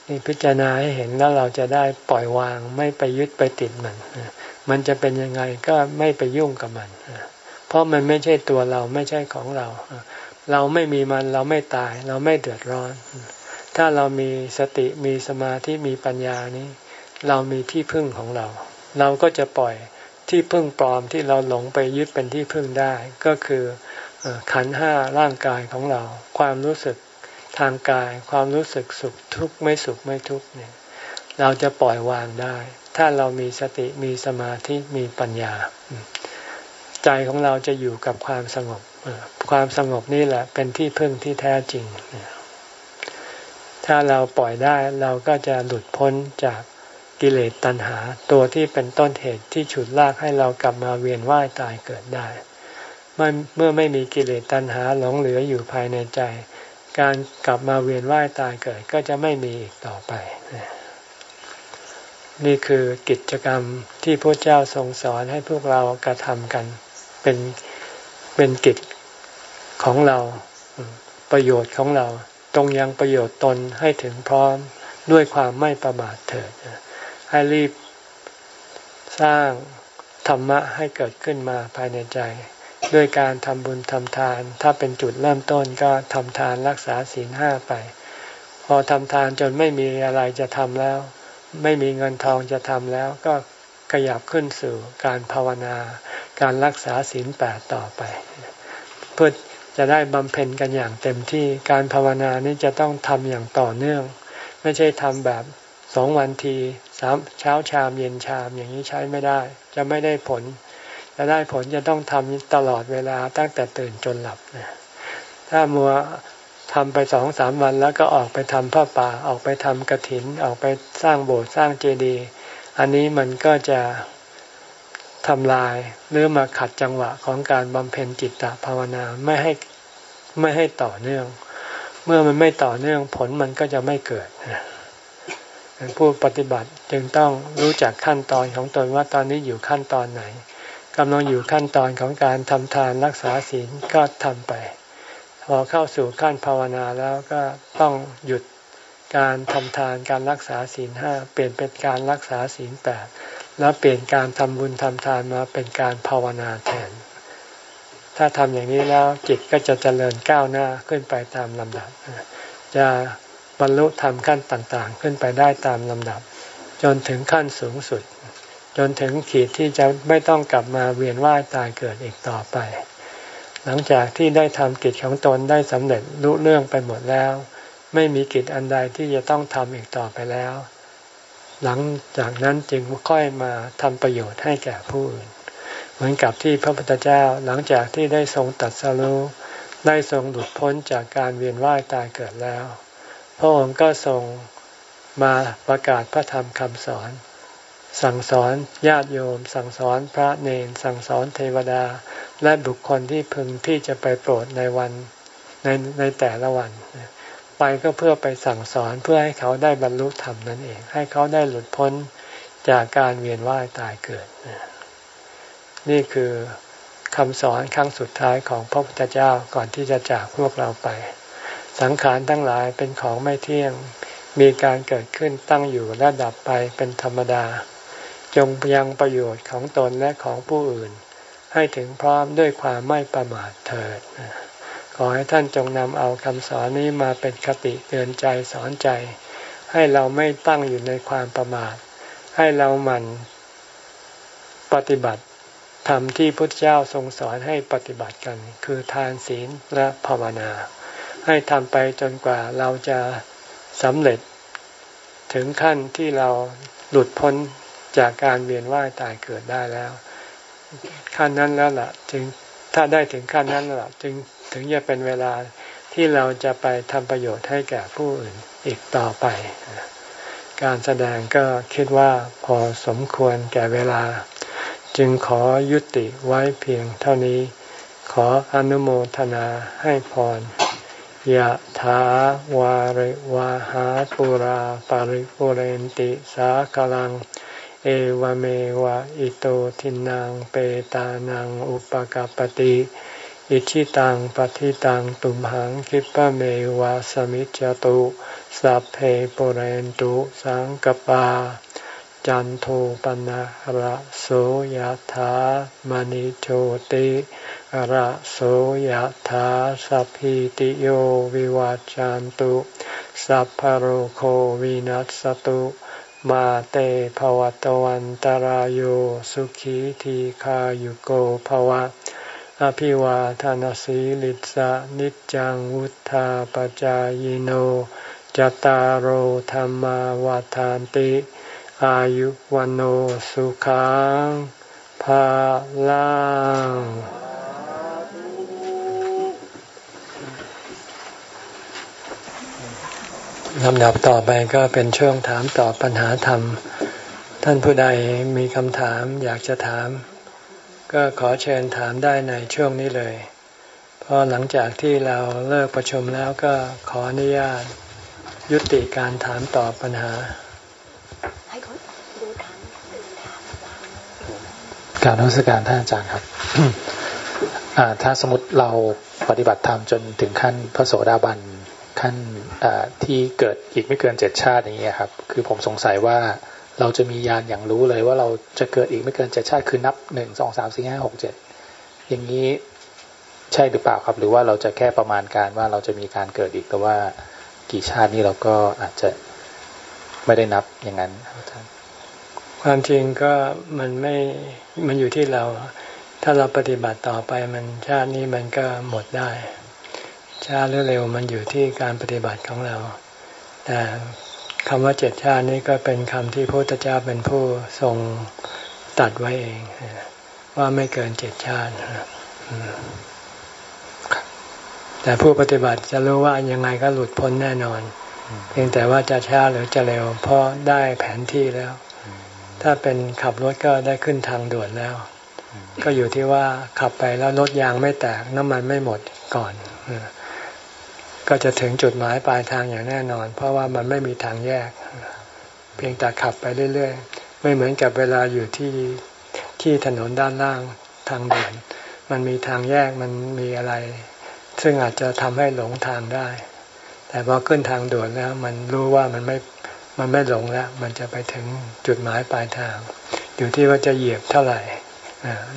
นี่พิจารณาให้เห็นแล้วเราจะได้ปล่อยวางไม่ไปยึดไปติดมัน มันจะเป็นยังไงก็ไม่ไปยุ่งกับมัน เพราะมันไม่ใช่ตัวเราไม่ใช่ของเรา เราไม่มีมันเราไม่ตาย เราไม่เดือดร้อน ถ้าเรามีสติมีสมาธิมีปัญญานี้ เรามีที่พึ่งของเรา เราก็จะปล่อยที่พึ่งปลอมที่เราหลงไปยึดเป็นที่พึ่งได้ ก็คือขันห้าร่างกายของเรา ความรู้สึกทางกาย ความรู้สึกสุขทุกข์ไม่สุขไม่ทุกข์เนี่ย เราจะปล่อยวางได้ ถ้าเรามีสติมีสมาธิมีปัญญา ใจของเราจะอยู่กับความสงบ ความสงบนี่แหละ เป็นที่พึ่งที่แท้จริง ถ้าเราปล่อยได้เราก็จะหลุดพ้นจากกิเลสตัณหา ตัวที่เป็นต้นเหตุที่ฉุดลากให้เรากลับมาเวียนว่ายตายเกิดได้เมื่อไม่มีกิเลสตัณหาหลงเหลืออยู่ภายในใจ การกลับมาเวียนว่ายตายเกิดก็จะไม่มีอีกต่อไป นี่คือกิจกรรมที่พระเจ้าทรงสอนให้พวกเรากระทำกัน เป็น เป็นกิจของเราประโยชน์ของเราตรงยังประโยชน์ตนให้ถึงพร้อมด้วยความไม่ประมาทเถิดให้รีบสร้างธรรมะให้เกิดขึ้นมาภายในใจ ด้วยการทำบุญทำทาน ถ้าเป็นจุดเริ่มต้นก็ทำทานรักษาศีลห้าไป พอทำทานจนไม่มีอะไรจะทำแล้ว ไม่มีเงินทองจะทำแล้วก็ ขยับขึ้นสู่การภาวนา การรักษาศีลแปดต่อไป เพื่อจะได้บำเพ็ญกันอย่างเต็มที่การภาวนานี้จะต้องทำอย่างต่อเนื่อง ไม่ใช่ทำแบบสองวันทีสามเช้าชามเย็นชามอย่างนี้ใช้ไม่ได้ จะไม่ได้ผล จะได้ผลจะต้องทำตลอดเวลาตั้งแต่ตื่นจนหลับนะถ้ามัวทำไปสองสามวันแล้วก็ออกไปทำผ้าป่าออกไปทำกระถิน ออกไปสร้างโบสถ์สร้างเจดีย์ อันนี้มันก็จะทำลายหรือมาขัดจังหวะของการบำเพ็ญจิตตภาวนาไม่ให้ไม่ให้ต่อเนื่อง เมื่อมันไม่ต่อเนื่องผลมันก็จะไม่เกิดผู้ปฏิบัติจึงต้องรู้จักขั้นตอนของตนว่าตอนนี้อยู่ขั้นตอนไหนกำลังอยู่ขั้นตอนของการทำทานรักษาศีลก็ทำไป พอเข้าสู่ขั้นภาวนาแล้วก็ต้องหยุด การทำทานการรักษาศีลห้าเปลี่ยนเป็นการรักษาศีลแปดแล้วเปลี่ยนการทำบุญทำทานมาเป็นการภาวนาแทน ถ้าทำอย่างนี้แล้วจิตก็จะเจริญก้าวหน้าขึ้นไปตามลำดับ จะบรรลุธรรมขั้นต่างๆ ขึ้นไปได้ตามลำดับ จนถึงขั้นสูงสุด จนถึงขีดที่จะไม่ต้องกลับมาเวียนว่ายตายเกิดอีกต่อไป หลังจากที่ได้ทำกิจของตนได้สำเร็จรู้เรื่องไปหมดแล้ว ไม่มีกิจอันใดที่จะต้องทำอีกต่อไปแล้ว หลังจากนั้นจึงค่อยมาทำประโยชน์ให้แก่ผู้อื่น เหมือนกับที่พระพุทธเจ้าหลังจากที่ได้ทรงตัดสรู้ได้ทรงหลุดพ้นจากการเวียนว่ายตายเกิดแล้ว พระองค์ก็ทรงมาประกาศพระธรรมคำสอน สั่งสอนญาติโยม สั่งสอนพระเนน สั่งสอนเทวดา และบุคคลที่พึงที่จะไปโปรดในวันในในแต่ละวัน ไปก็เพื่อไปสั่งสอนเพื่อให้เขาได้บรรลุธรรมนั่นเอง ให้เขาได้หลุดพ้นจากการเวียนว่ายตายเกิด นี่คือคำสอนครั้งสุดท้ายของพระพุทธเจ้าก่อนที่จะจากพวกเราไป สังขารทั้งหลายเป็นของไม่เที่ยงมีการเกิดขึ้นตั้งอยู่และดับไปเป็นธรรมดา จงยังประโยชน์ของตนและของผู้อื่น ให้ถึงพร้อมด้วยความไม่ประมาทเถิด ขอให้ท่านจงนำเอาคำสอนนี้มาเป็นคติเตือนใจสอนใจ ให้เราไม่ตั้งอยู่ในความประมาท ให้เราหมั่นปฏิบัติธรรมที่พุทธเจ้าทรงสอนให้ปฏิบัติกัน คือทานศีลและภาวนา ให้ทำไปจนกว่าเราจะสำเร็จ ถึงขั้นที่เราหลุดพ้นจากการเวียนว่ายตายเกิดได้แล้ว ขั้นนั้นแล้วล่ะ จึงถ้าได้ถึงขั้นนั้นแล้วล่ะจึง ถึงจะเป็นเวลาที่เราจะไปทำประโยชน์ให้แก่ผู้อื่นอีกต่อไป การแสดงก็คิดว่าพอสมควรแก่เวลา จึงขอยุติไว้เพียงเท่านี้ ขออนุโมทนาให้พรยะถาวาริวาหาปุราปาริปุเรนติสากลัง เอวเมวะอิโตทินังเปตานังอุปกปติ อิชิตังปฏิตังตุมหังคิปะเมวะสมิจจตุสัพเพปเรนตุสังกปา จันโทปนะระโสยธามณิโชติระโสยธาสัพพิติโยวิวัจจันตุ สัพพโรโควินัสตุ มาเตภวตวันตารโยสุขีทีขายุโกภวะ อภิวาทานสีลิสะนิจังวุธาปจายโนจตารโหธรรมวาทานติ อายุวันโอสุขังภาลังลำดับต่อไปก็เป็นช่วงถามตอบปัญหาธรรม ท่านผู้ใดมีคำถามอยากจะถาม ก็ขอเชิญถามได้ในช่วงนี้เลย เพราะหลังจากที่เราเลิกประชุมแล้วก็ขออนุญาตยุติการถามตอบปัญหา
การนักการท่านอาจารย์ครับถ้าสมมติเราปฏิบัติธรรมจนถึงขั้นพระโสดาบันขั้นที่เกิดอีกไม่เกินเจ็ดชาติอย่างเงี้ยครับ คือผมสงสัยว่า เราจะมียานอย่างรู้เลยว่าเราจะเกิดอีกไม่เกินเจ็ดชาติคือนับหนึ่งสองสามสี่ห้าหกเจ็ดอย่างนี้ใช่หรือเปล่าครับ หรือว่าเราจะแค่ประมาณการว่าเราจะมีการเกิดอีกแต่ว่ากี่ชาตินี้เราก็อาจจะไม่ได้นับอย่างนั้นอาจารย์
ความจริงก็มันไม่มันอยู่ที่เรา ถ้าเราปฏิบัติต่อไปมันชาตินี้มันก็หมดได้ ชาติหรือเร็วมันอยู่ที่การปฏิบัติของเราแต่ คำว่าเจ็ดชาตินี้ก็เป็นคำที่พระพุทธเจ้าเป็นผู้ทรงตัดไว้เอง ว่าไม่เกินเจ็ดชาติแต่ผู้ปฏิบัติจะรู้ว่ายังไงก็หลุดพ้นแน่นอน เพียงแต่ว่าจะช้าหรือจะเร็ว เพราะได้แผนที่แล้ว ถ้าเป็นขับรถก็ได้ขึ้นทางด่วนแล้ว ก็อยู่ที่ว่าขับไปแล้วรถยางไม่แตกน้ำมันไม่หมดก่อน ก็จะถึงจุดหมายปลายทางอย่างแน่นอน เพราะว่ามันไม่มีทางแยก เพียงแต่ขับไปเรื่อยๆ ไม่เหมือนกับเวลาอยู่ที่ที่ถนนด้านล่างทางเด่วนมันมีทางแยกมันมีอะไร ซึ่งอาจจะทำให้หลงทางได้ แต่พอขึ้นทางด่วนแล้ว มันรู้ว่ามันไม่มันไม่หลงแล้ว มันจะไปถึงจุดหมายปลายทาง อยู่ที่ว่าจะเหยียบเท่าไหร่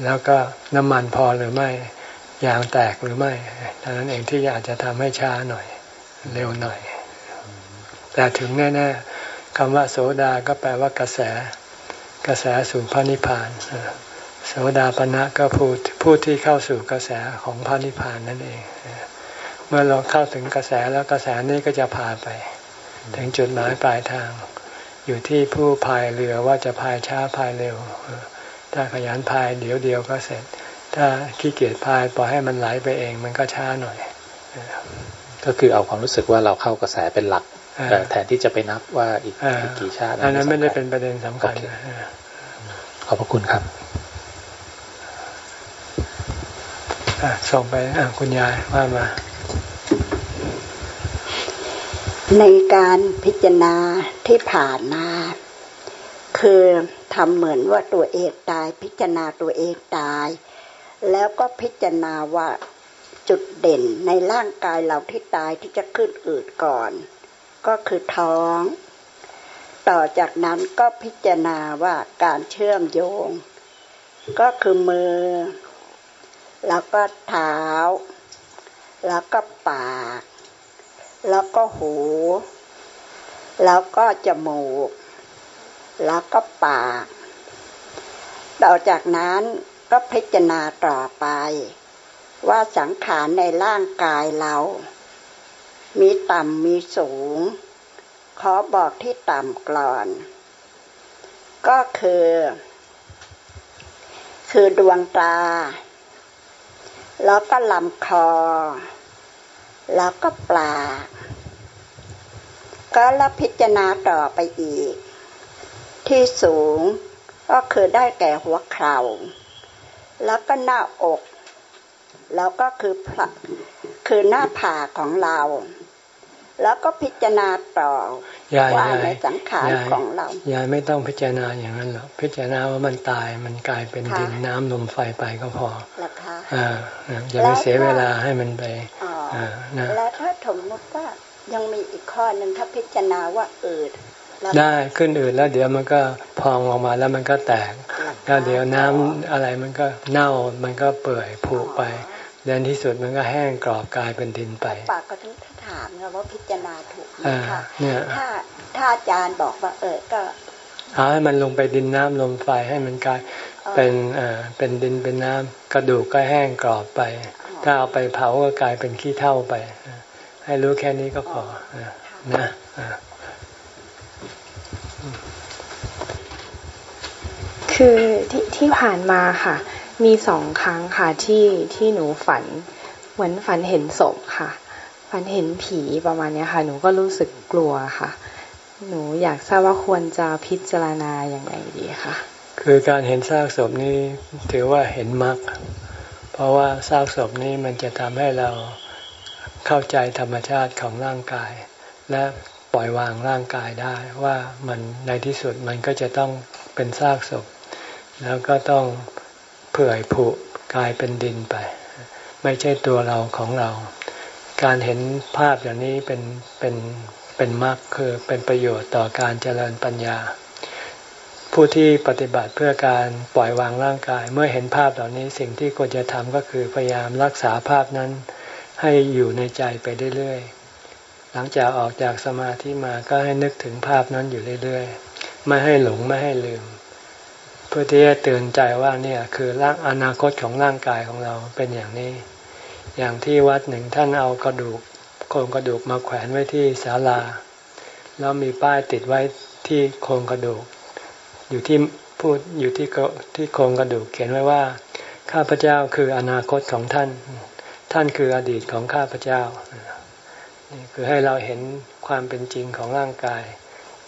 แล้วก็น้ำมันพอหรือไม่ ยางแตกหรือไม่เท่านั้นเองที่อาจจะทำให้ช้าหน่อย เร็วหน่อย แต่ถึงแน่ๆคำว่า โสดาก็แปลว่ากระแส กระแสสู่พระนิพพานโสดาปณะก็พูดผู้ที่เข้าสู่กระแสของพระนิพพานนั่นเอง เมื่อเราเข้าถึงกระแสแล้วกระแสนี้ก็จะพาไป ถึงจุดหมายปลายทาง อยู่ที่ผู้พายเรือว่าจะพายช้าพายเร็ว ถ้าขยันพายเดี๋ยวเดียวก็เสร็จ ถ้าขี้เกียจพายปล่อยให้มันไหลไปเอง มันก็ช้าหน่อย
ก็คือเอาความรู้สึกว่าเราเข้ากระแสเป็นหลักแต่แทนที่จะไปนับว่าอีกกี่ชาติ
อันนั้นไม่ได้เป็นประเด็นสำคัญ
ขอบพระคุณครับ
ส่งไปคุณยายว่ามา
ในการพิจารณาที่ผ่านมาคือทำเหมือนว่าตัวเองตาย พิจารณาตัวเองตาย แล้วก็พิจารณาว่าจุดเด่นในร่างกายเราที่ตายที่จะขึ้นอืดก่อน ก็คือท้อง ต่อจากนั้นก็พิจารณาว่าการเชื่อมโยง ก็คือมือ แล้วก็เท้า แล้วก็ปาก แล้วก็หู แล้วก็จมูก แล้วก็ปาก ต่อจากนั้น ก็พิจารณาต่อไป ว่าสังขารในร่างกายเรา มีต่ำมีสูง ขอบอกที่ต่ำก่อน ก็คือ คือดวงตา แล้วก็ลำคอ แล้วก็ปลาก็รับพิจารณาต่อไปอีก ที่สูงก็คือได้แก่หัวเข่า แล้วก็หน้าอก แล้วก็คือพระคือหน้าผากของเรา แล้วก็พิจารณาต่อว่าในสังขารของเรา
ยายไม่ต้องพิจารณาอย่างนั้นหรอกพิจารณาว่ามันตายมันกลายเป็นดินน้ำลมไฟไปก็พออ่าอย่าไปเสียเวลาให้มันไป
อ่าแล้วถ้าสมมติว่ายังมีอีกข้อหนึ่งถ้าพิจารณาว่าเอิด
ได้ขึ้นอืดแล้วเดี๋ยวมันก็พองออกมาแล้วมันก็แตก แล้วเดี๋ยวน้ำอะไรมันก็เน่ามันก็เปื่อยผุไปเดินที่สุดมันก็แห้งกรอบกลายเป็นดินไป
ปากก็ถึงถามนะว่าพิจารณาถูกไหมคะถ้าถ้าอาจารย์บอกว่าเออก็
เอาให้มันลงไปดินน้ำลมไฟให้มันกลายเป็นเอ่อเป็นดินเป็นน้ำกระดูกก็แห้งกรอบไป ถ้าเอาไปเผาก็กลายเป็นขี้เท่าไป ให้รู้แค่นี้ก็พอนะ
คือที่ที่ผ่านมาค่ะ มีสองครั้งค่ะที่ที่หนูฝัน เหมือนฝันเห็นศพค่ะ ฝันเห็นผีประมาณนี้ค่ะ หนูก็รู้สึกกลัวค่ะ หนูอยากทราบว่าควรจะพิจารณาอย่างไรดีค่ะ
คือการเห็นซากศพนี้ถือว่าเห็นมรรคเพราะว่าซากศพนี้มันจะทำให้เราเข้าใจธรรมชาติของร่างกาย และปล่อยวางร่างกายได้ว่ามันในที่สุดมันก็จะต้องเป็นซากศพ แล้วก็ต้องเผื่อยผุกลายเป็นดินไป ไม่ใช่ตัวเราของเรา การเห็นภาพอย่างนี้เป็นเป็นเป็นมรรคคือเป็นประโยชน์ต่อการเจริญปัญญา ผู้ที่ปฏิบัติเพื่อการปล่อยวางร่างกาย เมื่อเห็นภาพเหล่านี้สิ่งที่ควรจะทำก็คือพยายามรักษาภาพนั้นให้อยู่ในใจไปเรื่อยๆหลังจากออกจากสมาธิมาก็ให้นึกถึงภาพนั้นอยู่เรื่อยๆ ไม่ให้หลงไม่ให้ลืม เพื่อที่จะเตือนใจว่าเนี่ยคือร่างอนาคตของร่างกายของเราเป็นอย่างนี้ อย่างที่วัดหนึ่งท่านเอากระดูกโครงกระดูกมาแขวนไว้ที่ศาลา แล้วมีป้ายติดไว้ที่โครงกระดูก อยู่ที่พูดอยู่ที่ที่โครงกระดูกเขียนไว้ว่า ข้าพเจ้าคืออนาคตของท่าน ท่านคืออดีตของข้าพเจ้านี่คือให้เราเห็นความเป็นจริงของร่างกาย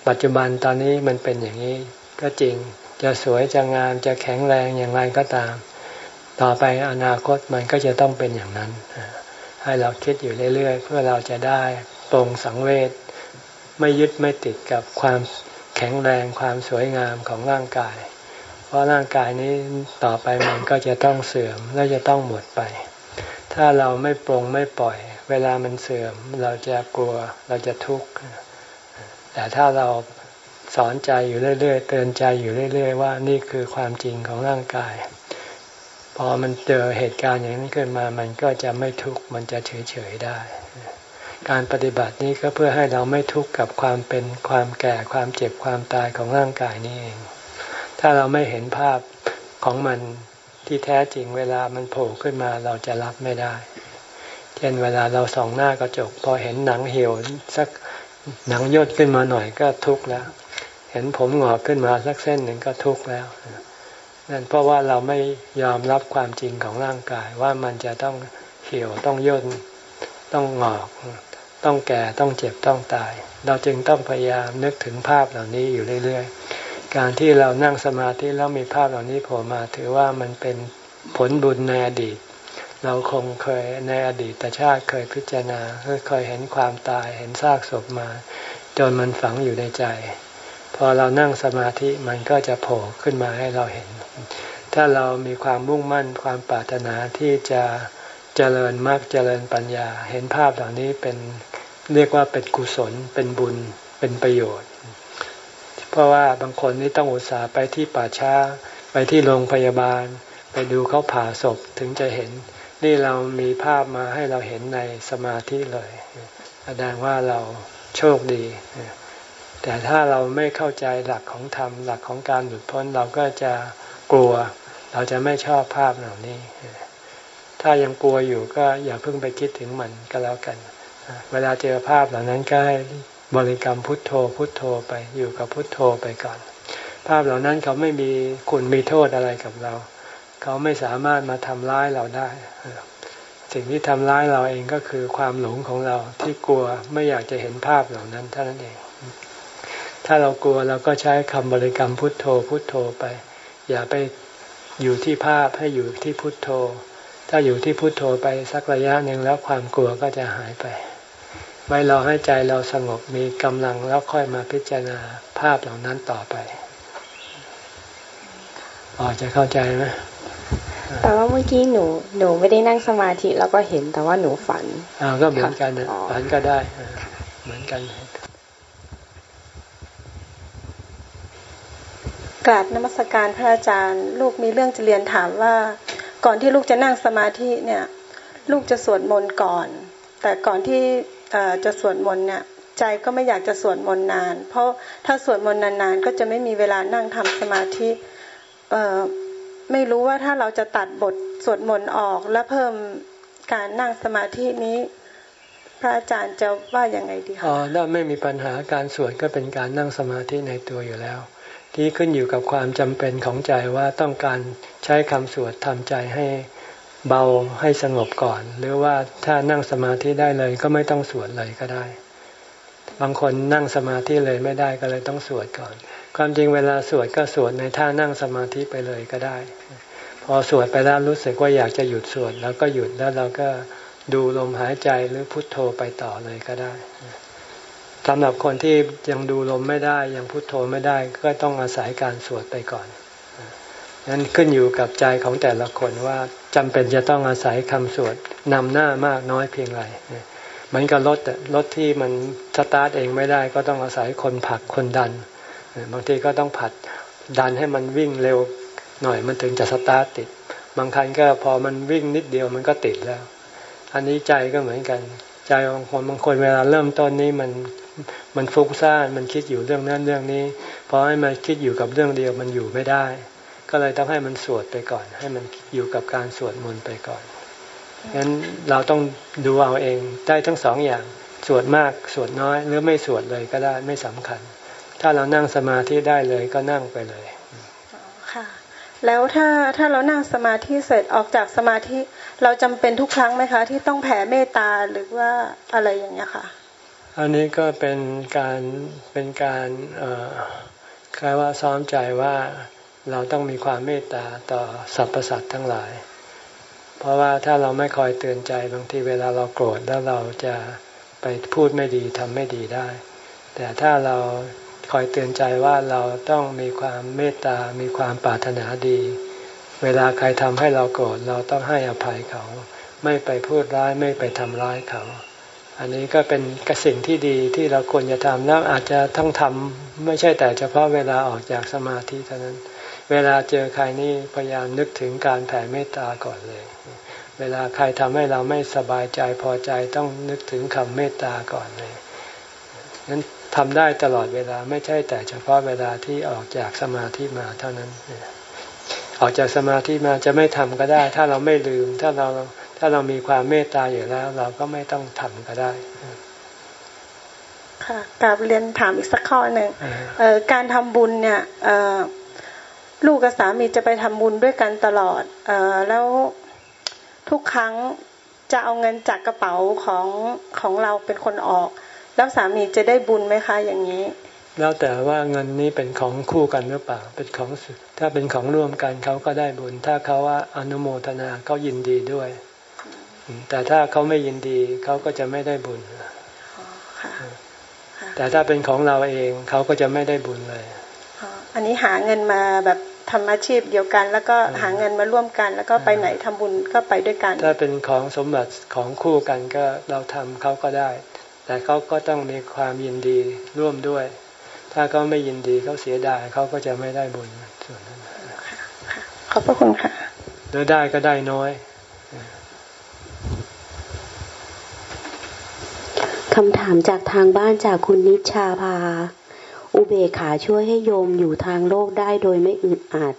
ปัจจุบันตอนนี้มันเป็นอย่างนี้ก็จริง จะสวยจะงามจะแข็งแรงอย่างไรก็ตาม ต่อไปอนาคตมันก็จะต้องเป็นอย่างนั้น ให้เราคิดอยู่เรื่อยๆ เพื่อเราจะได้ตรงสังเวชไม่ยึดไม่ติดกับความแข็งแรงความสวยงามของร่างกาย เพราะร่างกายนี้ต่อไปมันก็จะต้องเสื่อมและจะต้องหมดไป ถ้าเราไม่ปรงไม่ปล่อย เวลามันเสื่อมเราจะกลัวเราจะทุกข์แต่ถ้าเรา สอนใจอยู่เรื่อยๆเตือนใจอยู่เรื่อย ๆ ว่านี่คือความจริงของร่างกาย พอมันเจอเหตุการณ์อย่างนี้ขึ้นมามันก็จะไม่ทุกข์มันจะเฉยๆได้ การปฏิบัตินี้ก็เพื่อให้เราไม่ทุกข์กับความเป็นความแก่ความเจ็บความตายของร่างกายนี่เอง ถ้าเราไม่เห็นภาพของมันที่แท้จริงเวลามันโผล่ขึ้นมาเราจะรับไม่ได้ เช่นเวลาเราส่องหน้ากระจก พอเห็นหนังเหี่ยวสักหนังยดขึ้นมาหน่อยก็ทุกข์แล้ว เห็นผมหงอกขึ้นมาสักเส้นหนึ่งก็ทุกข์แล้วนั่นเพราะว่าเราไม่ยอมรับความจริงของร่างกายว่ามันจะต้องเหี่ยวต้องย่นต้องหงอก ต้องแก่ต้องเจ็บต้องตาย เราจึงต้องพยายามนึกถึงภาพเหล่านี้อยู่เรื่อยๆ การที่เรานั่งสมาธิแล้วมีภาพเหล่านี้โผล่มาถือว่ามันเป็นผลบุญในอดีต เราคงเคยในอดีตชาติเคยพิจารณาเคยเห็นความตายเห็นซากศพมา จนมันฝังอยู่ในใจ พอเรานั่งสมาธิมันก็จะโผล่ขึ้นมาให้เราเห็น ถ้าเรามีความมุ่งมั่นความปรารถนาที่จะเจริญมากเจริญปัญญา เห็นภาพเหล่านี้เป็นเรียกว่าเป็นกุศลเป็นบุญเป็นประโยชน์ เพราะว่าบางคนนี่ต้องอุตส่าห์ไปที่ป่าช้า ไปที่โรงพยาบาล ไปดูเขาผ่าศพถึงจะเห็น นี่เรามีภาพมาให้เราเห็นในสมาธิเลย แสดงว่าเราโชคดี แต่ถ้าเราไม่เข้าใจหลักของธรรมหลักของการหลุดพ้นเราก็จะกลัว เราจะไม่ชอบภาพเหล่านี้ ถ้ายังกลัวอยู่ก็อย่าเพิ่งไปคิดถึงมันก็แล้วกัน เวลาเจอภาพเหล่านั้นก็ให้บริกรรมพุทโธ พุทโธไปอยู่กับพุทโธไปก่อน ภาพเหล่านั้นเขาไม่มีคุณมีโทษอะไรกับเรา เขาไม่สามารถมาทำร้ายเราได้สิ่งที่ทำร้ายเราเองก็คือความหลงของเราที่กลัวไม่อยากจะเห็นภาพเหล่านั้นเท่านั้นเอง ถ้าเรากลัวเราก็ใช้คำบริกรรมพุทโธพุทโธไป อย่าไปอยู่ที่ภาพให้อยู่ที่พุทโธ ถ้าอยู่ที่พุทโธไปสักระยะหนึ่งแล้วความกลัวก็จะหายไป ไว้รอให้ใจเราสงบมีกำลังแล้วค่อยมาพิจารณาภาพเหล่านั้นต่อไปพอจะเข้าใจไหม
แต่ว่าเมื่อกี้หนูหนูไม่ได้นั่งสมาธิแล้วก็เห็นแต่ว่าหนูฝัน
อ่าก็เหมือนกันฝันก็ได้ เหมือนกัน
กราบนมัสการพระอาจารย์ ลูกมีเรื่องจะเรียนถามว่า ก่อนที่ลูกจะนั่งสมาธิเนี่ย ลูกจะสวดมนต์ก่อน แต่ก่อนที่จะสวดมนต์เนี่ยใจก็ไม่อยากจะสวดมนต์นาน เพราะถ้าสวดมนต์นานๆ ก็จะไม่มีเวลานั่งทำสมาธิไม่รู้ว่าถ้าเราจะตัดบทสวดมนต์ออกและเพิ่มการนั่งสมาธินี้ พระอาจารย์จะว่าอยังไงดีคะ
อ๋อถ้าไม่มีปัญหาการสวดก็เป็นการนั่งสมาธิในตัวอยู่แล้ว ที่ขึ้นอยู่กับความจำเป็นของใจว่าต้องการใช้คำสวดทำใจให้เบาให้สงบก่อน หรือว่าถ้านั่งสมาธิได้เลยก็ไม่ต้องสวดเลยก็ได้ บางคนนั่งสมาธิเลยไม่ได้ก็เลยต้องสวดก่อน ความจริงเวลาสวดก็สวดในท่านั่งสมาธิไปเลยก็ได้ พอสวดไปแล้วรู้สึกว่าอยากจะหยุดสวดแล้วก็หยุดแล้วเราก็ดูลมหายใจหรือพุทโธไปต่อเลยก็ได้ สำหรับคนที่ยังดูลมไม่ได้ ยังพุทโธไม่ได้ก็ต้องอาศัยการสวดไปก่อนนั้นขึ้นอยู่กับใจของแต่ละคนว่าจำเป็นจะต้องอาศัยคำสวดนำหน้ามากน้อยเพียงไรเหมือนกับรถรถที่มันสตาร์ทเองไม่ได้ ก็ต้องอาศัยคนผลักคนดัน บางทีก็ต้องผัดดันให้มันวิ่งเร็วหน่อยมันถึงจะสตาร์ทติด บางคันก็พอมันวิ่งนิดเดียวมันก็ติดแล้ว อันนี้ใจก็เหมือนกัน ใจบางคนบางคนเวลาเริ่มต้นนี้มัน มันฟุ้งซ่านมันคิดอยู่เรื่องนั้นเรื่องนี้พอให้มันคิดอยู่กับเรื่องเดียวมันอยู่ไม่ได้ ก็เลยต้องให้มันสวดไปก่อน ให้มันอยู่กับการสวดมนต์ไปก่อนงั้นเราต้องดูเอาเองได้ทั้งสองอย่างสวดมากสวดน้อย หรือไม่สวดเลยก็ได้ไม่สำคัญ ถ้าเรานั่งสมาธิได้เลยก็นั่งไปเลย
ค่ะ แล้วถ้าถ้าเรานั่งสมาธิเสร็จออกจากสมาธิเราจำเป็นทุกครั้งไหมคะ ที่ต้องแผ่เมตตาหรือว่าอะไรอย่างเงี้ยค่ะ
อันนี้ก็เป็นการเป็นการคล้ายว่าซ้อมใจว่าเราต้องมีความเมตตาต่อสรรพสัตว์ทั้งหลาย เพราะว่าถ้าเราไม่คอยเตือนใจบางทีเวลาเราโกรธแล้วเราจะไปพูดไม่ดีทำไม่ดีได้ แต่ถ้าเราคอยเตือนใจว่าเราต้องมีความเมตตา มีความปรารถนาดี เวลาใครทำให้เราโกรธเราต้องให้อภัยเขา ไม่ไปพูดร้ายไม่ไปทำร้ายเขา อันนี้ก็เป็นกระสิ่งที่ดีที่เราควรจะทำแล้วอาจจะต้องทำไม่ใช่แต่เฉพาะเวลาออกจากสมาธิเท่านั้น เวลาเจอใครนี่พยายามนึกถึงการแผ่เมตตาก่อนเลย เวลาใครทำให้เราไม่สบายใจพอใจต้องนึกถึงคำเมตตาก่อนเลยนั้นทำได้ตลอดเวลาไม่ใช่แต่เฉพาะเวลาที่ออกจากสมาธิมาเท่านั้น ออกจากสมาธิมาจะไม่ทำก็ได้ ถ้าเราไม่ลืม ถ้าเรา ถ้าเรามีความเมตตาอยู่แล้ว เราก็ไม่ต้องทำก็ได้
ค่ะกลับเรียนถามอีกสักข้อหนึ่งการทำบุญเนี่ยลูกกับสามีจะไปทำบุญด้วยกันตลอดอแล้วทุกครั้งจะเอาเงินจากกระเป๋าของของเราเป็นคนออก แล้วสามีจะได้บุญไหมคะอย่างนี้
แล้วแต่ว่าเงินนี้เป็นของคู่กันหรือเปล่า เป็นของถ้าเป็นของร่วมกันเขาก็ได้บุญ ถ้าเขาว่าอนุโมทนาเขายินดีด้วย แต่ถ้าเขาไม่ยินดีเขาก็จะไม่ได้บุญแต่ถ้าเป็นของเราเองเขาก็จะไม่ได้บุญเลย
อันนี้หาเงินมาแบบทำอาชีพเดียวกัน แล้วก็หาเงินมาร่วมกัน แล้วก็ไปไหนทำบุญก็ไปด้วยกัน
ถ้าเป็นของสมบัติของคู่กันก็เราทำเขาก็ได้ แต่เขาก็ต้องมีความยินดีร่วมด้วย ถ้าเขาไม่ยินดีเขาเสียดายเขาก็จะไม่ได้บุญส่วนนั้น
ขอบพระคุณค่ะ
หรือได้ก็ได้น้อย
คำถามจากทางบ้านจากคุณนิชาภา อุเบกขาช่วยให้โยมอยู่ทางโลกได้โดยไม่อึดอัด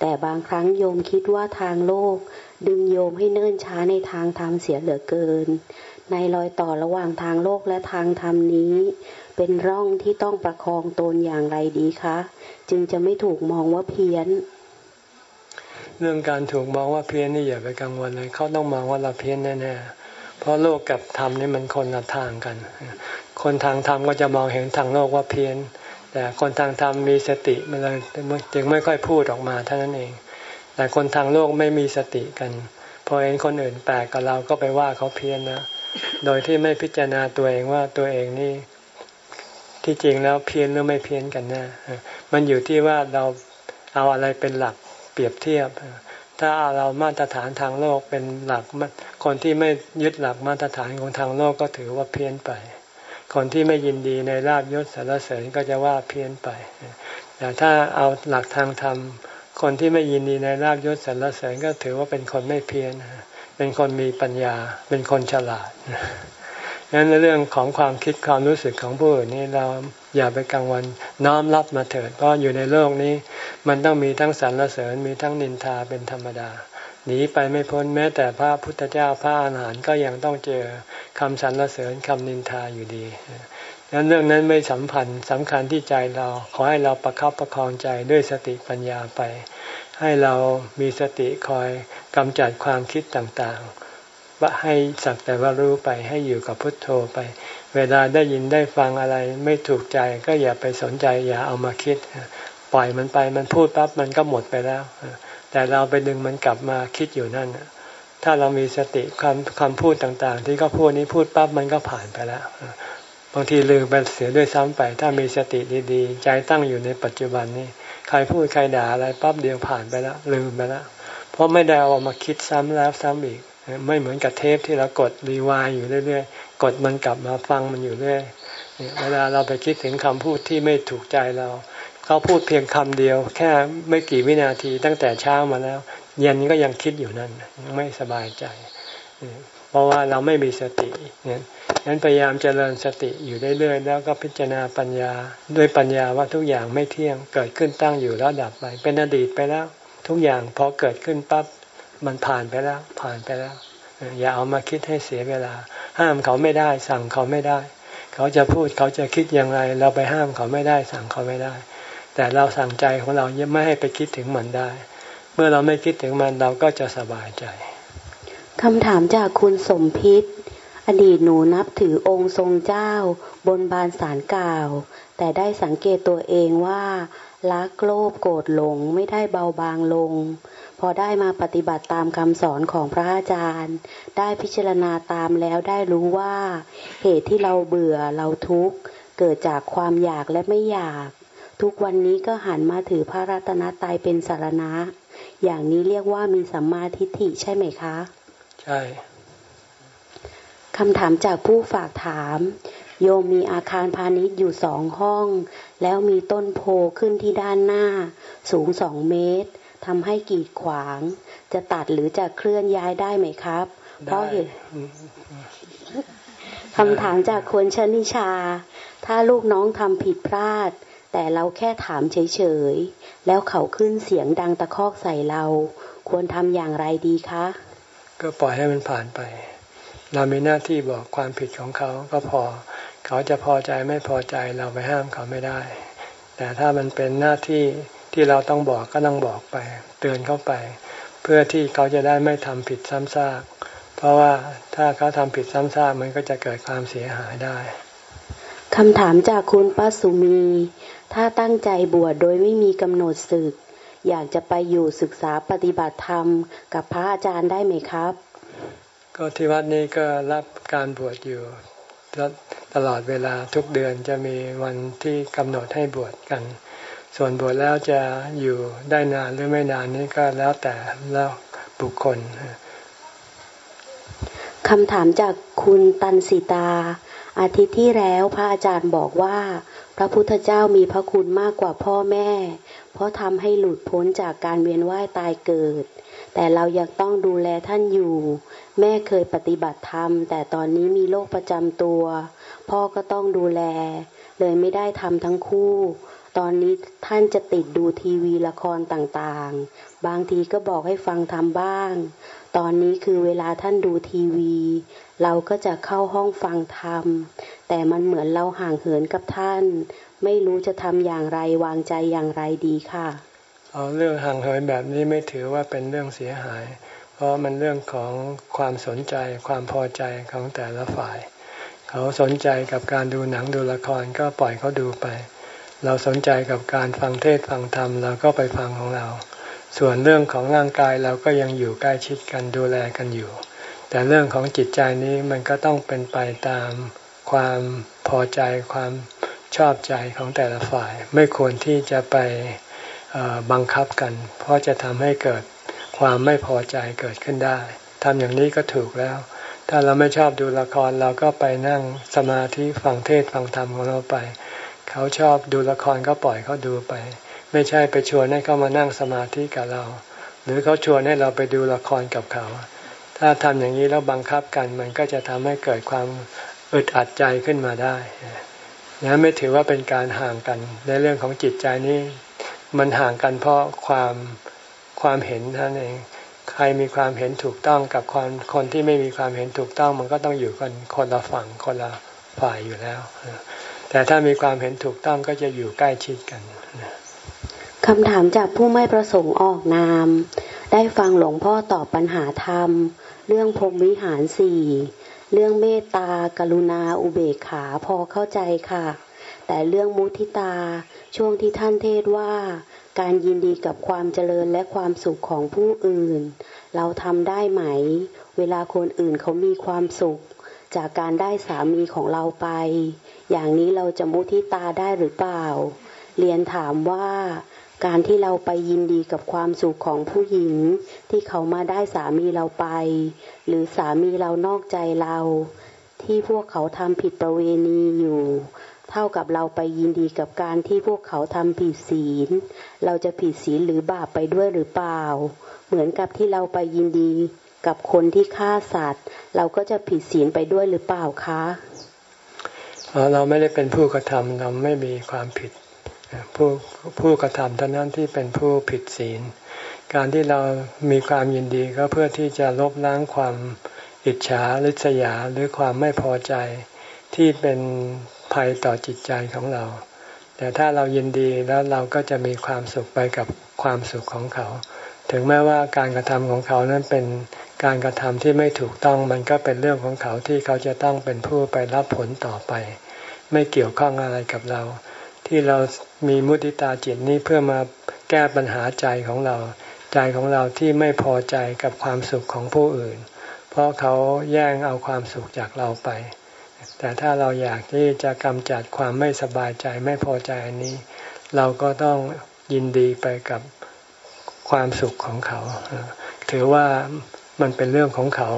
แต่บางครั้งโยมคิดว่าทางโลก ดึงโยมให้เนิ่นช้าในทางธรรมเสียเหลือเกิน ในรอยต่อระหว่างทางโลกและทางธรรมนี้ เป็นร่องที่ต้องประคองตนอย่างไรดีคะ จึงจะไม่ถูกมองว่าเพี้ยน
เรื่องการถูกมองว่าเพี้ยนนี่อย่าไปกังวลเลยเขาต้องมองว่าเราเพี้ยนแน่ๆ เพราะโลกกับธรรมนี่มันคนละทางกัน คนทางธรรมก็จะมองเห็นทางโลกว่าเพี้ยน แต่คนทางธรรมมีสติมันจึงไม่ค่อยพูดออกมาเท่านั้นเอง แต่คนทางโลกไม่มีสติกันพอเห็นคนอื่นแปลกกับเราก็ไปว่าเขาเพี้ยนนะโดยที่ไม่พิจารณาตัวเองว่าตัวเองนี่ที่จริงแล้วเพี้ยนหรือไม่เพี้ยนกันแนะมันอยู่ที่ว่าเราเอาอะไรเป็นหลักเปรียบเทียบ ถ้าเรามาตรฐานทางโลกเป็นหลักคนที่ไม่ยึดหลักมาตรฐานของทางโลกก็ถือว่าเพี้ยนไป คนที่ไม่ยินดีในลาบยศสารเสริญก็จะว่าเพี้ยนไปแต่ถ้าเอาหลักทางธรรมคนที่ไม่ยินดีในลาบยศสารเสริญก็ถือว่าเป็นคนไม่เพี้ยน เป็นคนมีปัญญา เป็นคนฉลาดงั้นในเรื่องของความคิดความรู้สึกของผู้อื่นนี่เรา อย่าไปกังวลน้อมรับมาเถิดเพราะอยู่ในโลกนี้ มันต้องมีทั้งสรรเสริญมีทั้งนินทาเป็นธรรมดาหนีไปไม่พ้นแม้แต่พระพุทธเจ้าพระอาหารหันต์ก็ยังต้องเจอคำสรรเสริญคำนินทาอยู่ดีดังนั้นเรื่องนั้นไม่สัมพันธ์สำคัญที่ใจเราขอให้เราประคับประคองใจด้วยสติปัญญาไป ให้เรามีสติคอยกำจัดความคิดต่างๆว่าให้สักแต่ว่ารู้ไปให้อยู่กับพุทโธไป เวลาได้ยินได้ฟังอะไรไม่ถูกใจก็อย่าไปสนใจ อย่าเอามาคิด ปล่อยมันไปมันพูดปั๊บมันก็หมดไปแล้ว แต่เราไปดึงมันกลับมาคิดอยู่นั่นถ้าเรามีสติคำคำพูดต่าง ๆ ที่เขาพูดนี้พูดปั๊บมันก็ผ่านไปแล้วบางทีลืมไปเสียด้วยซ้ำไป ถ้ามีสติดีๆ ใจตั้งอยู่ในปัจจุบันนี้ใครพูดใครด่าอะไรปั๊บเดียวผ่านไปแล้ว ลืมไปแล้วเพราะไม่ได้เอามาคิดซ้ำแล้วซ้ำอีก ไม่เหมือนกับเทปที่เรากดรีวายอยู่เรื่อย กดมันกลับมาฟังมันอยู่เรื่อยเวลาเราไปคิดถึงคำพูดที่ไม่ถูกใจเรา เขาพูดเพียงคำเดียว แค่ไม่กี่วินาทีตั้งแต่เช้ามาแล้ว เย็นก็ยังคิดอยู่นั่นไม่สบายใจ เพราะว่าเราไม่มีสติเนี่ยนั้นพยายามเจริญสติอยู่เรื่อยๆแล้วก็พิจารณาปัญญาด้วยปัญญาว่าทุกอย่างไม่เที่ยงเกิดขึ้นตั้งอยู่แล้วดับไป เป็นอดีตไปแล้ว ทุกอย่างพอเกิดขึ้นปั๊บมันผ่านไปแล้ว ผ่านไปแล้ว อย่าเอามาคิดให้เสียเวลา ห้ามเขาไม่ได้ สั่งเขาไม่ได้ เขาจะพูดเขาจะคิดอย่างไร เราไปห้ามเขาไม่ได้ สั่งเขาไม่ได้ แต่เราสั่งใจของเราไม่ให้ไปคิดถึงมันได้ เมื่อเราไม่คิดถึงมันเราก็จะสบายใจ
คำถามจากคุณสมพิษ อดีตหนูนับถือองค์ทรงเจ้า บนบานสารกล่าว แต่ได้สังเกตตัวเองว่า ลักโลภโกรธหลงไม่ได้เบาบางลง พอได้มาปฏิบัติตามคำสอนของพระอาจารย์ ได้พิจารณาตามแล้วได้รู้ว่า เหตุที่เราเบื่อเราทุกข์เกิดจากความอยากและไม่อยาก ทุกวันนี้ก็หันมาถือพระรัตนตรัยเป็นสารณะ อย่างนี้เรียกว่ามีสัมมาทิฏฐิใช่ไหมคะ
ใช่
คำถามจากผู้ฝากถาม โยมมีอาคารพาณิชย์อยู่สองห้อง แล้วมีต้นโพขึ้นที่ด้านหน้า สูงสองเมตร ทำให้กีดขวาง จะตัดหรือจะเคลื่อนย้ายได้ไหมครับ เพราะเหตุคำถามจากคนชนิชา ถ้าลูกน้องทำผิดพลาด แต่เราแค่ถามเฉยๆ แล้วเขาขึ้นเสียงดังตะคอกใส่เรา ควรทำอย่างไรดีคะ
ก็ปล่อยให้มันผ่านไป เรามีหน้าที่บอกความผิดของเขาก็พอ เขาจะพอใจไม่พอใจเราไปห้ามเขาไม่ได้ แต่ถ้ามันเป็นหน้าที่ ที่เราต้องบอกก็ต้องบอกไป เตือนเขาไป เพื่อที่เขาจะได้ไม่ทำผิดซ้ำซากเพราะว่าถ้าเขาทำผิดซ้ำซากมันก็จะเกิดความเสียหายได้
คำถามจากคุณป้าสุมี ถ้าตั้งใจบวชโดยไม่มีกำหนดศึก อยากจะไปอยู่ศึกษาปฏิบัติธรรม กับพระอาจารย์ได้ไหมครับ
ก็ที่วัดนี้ก็รับการบวชอยู่ตลอดเวลาทุกเดือนจะมีวันที่กำหนดให้บวชกัน ส่วนบวชแล้วจะอยู่ได้นานหรือไม่นานนี้ก็แล้วแต่แล้วบุคคล
คำถามจากคุณตันสิตา อาทิตย์ที่แล้วพระอาจารย์บอกว่า พระพุทธเจ้ามีพระคุณมากกว่าพ่อแม่ เพราะทำให้หลุดพ้นจากการเวียนว่ายตายเกิด แต่เรายังต้องดูแลท่านอยู่ แม่เคยปฏิบัติธรรม แต่ตอนนี้มีโรคประจำตัว พ่อก็ต้องดูแล เลยไม่ได้ทำทั้งคู่ ตอนนี้ท่านจะติดดูทีวีละครต่างๆ บางทีก็บอกให้ฟังทำบ้าง ตอนนี้คือเวลาท่านดูทีวี เราก็จะเข้าห้องฟังธรรม แต่มันเหมือนเราห่างเหินกับท่าน ไม่รู้จะทำอย่างไรวางใจอย่างไรดีค่ะ
เอาเรื่องห่างเหินแบบนี้ไม่ถือว่าเป็นเรื่องเสียหาย เพราะมันเรื่องของความสนใจความพอใจของแต่ละฝ่าย เขาสนใจกับการดูหนังดูละครก็ปล่อยเขาดูไป เราสนใจกับการฟังเทศฟังธรรมเราก็ไปฟังของเรา ส่วนเรื่องของร่างกายเราก็ยังอยู่ใกล้ชิดกันดูแลกันอยู่ แต่เรื่องของจิตใจนี้มันก็ต้องเป็นไปตามความพอใจความชอบใจของแต่ละฝ่าย ไม่ควรที่จะไปบังคับกัน เพราะจะทำให้เกิดความไม่พอใจเกิดขึ้นได้ทำอย่างนี้ก็ถูกแล้ว ถ้าเราไม่ชอบดูละครเราก็ไปนั่งสมาธิฟังเทศฟังธรรมของเราไป เขาชอบดูละครก็ปล่อยเขาดูไป ไม่ใช่ไปชวนให้เขามานั่งสมาธิกับเรา หรือเขาชวนให้เราไปดูละครกับเขา ถ้าทำอย่างนี้แล้วบังคับกันมันก็จะทำให้เกิดความอึดอัดใจขึ้นมาได้นั้นไม่ถือว่าเป็นการห่างกัน ในเรื่องของจิตใจนี้มันห่างกันเพราะความความเห็นนั่นเอง ใครมีความเห็นถูกต้องกับคนคนที่ไม่มีความเห็นถูกต้อง มันก็ต้องอยู่กันคนละฝั่งคนละฝ่ายอยู่แล้ว แต่ถ้ามีความเห็นถูกต้องก็จะอยู่ใกล้ชิดกัน
คำถามจากผู้ไม่ประสงค์ออกนาม ได้ฟังหลวงพ่อตอบปัญหาธรรม เรื่องพรมวิหารสี่เรื่องเมตตา กรุณา อุเบกขาพอเข้าใจค่ะ แต่เรื่องมุทิตาช่วงที่ท่านเทศว่า การยินดีกับความเจริญและความสุขของผู้อื่น เราทำได้ไหม เวลาคนอื่นเขามีความสุข จากการได้สามีของเราไป อย่างนี้เราจะมุทิตาได้หรือเปล่า เรียนถามว่าการที่เราไปยินดีกับความสุขของผู้หญิง ที่เขามาได้สามีเราไป หรือสามีเรานอกใจเรา ที่พวกเขาทำผิดประเวณีอยู่ เท่ากับเราไปยินดีกับการที่พวกเขาทำผิดศีล เราจะผิดศีลหรือบาปไปด้วยหรือเปล่า เหมือนกับที่เราไปยินดีกับคนที่ฆ่าสัตว์ เราก็จะผิดศีลไปด้วยหรือเปล่าคะ
เราไม่ได้เป็นผู้กระทำเราไม่มีความผิด ผู้ผู้กระทำเท่านั้นที่เป็นผู้ผิดศีล การที่เรามีความยินดีก็เพื่อที่จะลบล้างความอิจฉาริษยาหรือความไม่พอใจที่เป็นภัยต่อจิตใจของเรา แต่ถ้าเรายินดีแล้วเราก็จะมีความสุขไปกับความสุขของเขา ถึงแม้ว่าการกระทำของเขานั้นเป็น การกระทำที่ไม่ถูกต้องมันก็เป็นเรื่องของเขาที่เขาจะต้องเป็นผู้ไปรับผลต่อไป ไม่เกี่ยวข้องอะไรกับเรา ที่เรามีมุติตาจิตนี้เพื่อมาแก้ปัญหาใจของเรา ใจของเราที่ไม่พอใจกับความสุขของผู้อื่น เพราะเขาแย่งเอาความสุขจากเราไป แต่ถ้าเราอยากที่จะกำจัดความไม่สบายใจไม่พอใจอันนี้ เราก็ต้องยินดีไปกับความสุขของเขา ถือว่า มันเป็นเรื่องของเขา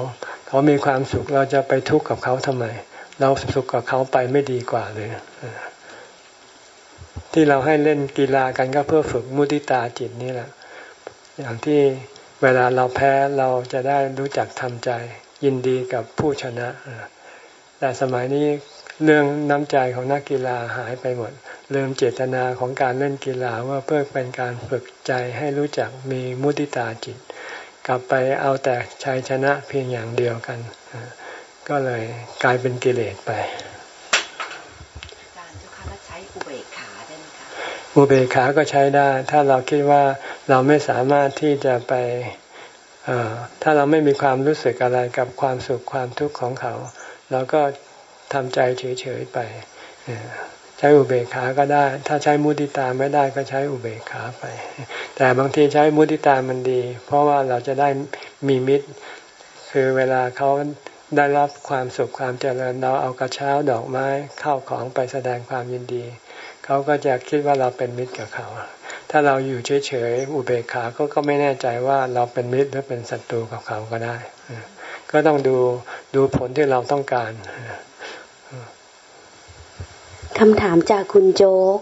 เขามีความสุขเราจะไปทุกข์กับเขาทำไม เราสุขกับเขาไปไม่ดีกว่าเลยที่เราให้เล่นกีฬากันก็เพื่อฝึกมุติตาจิตนี่แหละ อย่างที่เวลาเราแพ้เราจะได้รู้จักทำใจ ยินดีกับผู้ชนะ แต่สมัยนี้เรื่องน้ำใจของนักกีฬาหายไปหมดลืมเจตนาของการเล่นกีฬาว่าเพื่อเป็นการฝึกใจให้รู้จักมีมุติตาจิต กลับไปเอาแต่ชัยชนะเพียงอย่างเดียวกัน ก็เลยกลายเป็นกิเลสไปอุเบกขาก็ใช้ได้ ถ้าเราคิดว่าเราไม่สามารถที่จะไปถ้าเราไม่มีความรู้สึกอะไรกับความสุขความทุกข์ของเขา เราก็ทำใจเฉยๆไป ใช้อุเบกขาก็ได้ ถ้าใช้มุติตาไม่ได้ก็ใช้อุเบกขาไป แต่บางทีใช้มุติตามันดี เพราะว่าเราจะได้มีมิตร คือเวลาเขาได้รับความสุขความเจริญเราเอากระเช้าดอกไม้เข้าของไปแสดงความยินดี เขาก็จะคิดว่าเราเป็นมิตรกับเขา ถ้าเราอยู่เฉยๆอุเบกขาก็ก็ไม่แน่ใจว่าเราเป็นมิตรหรือเป็นศัตรูกับเขาก็ได้ ก็ต้องดูดูผลที่เราต้องการ
คำถามจากคุณโจ๊ก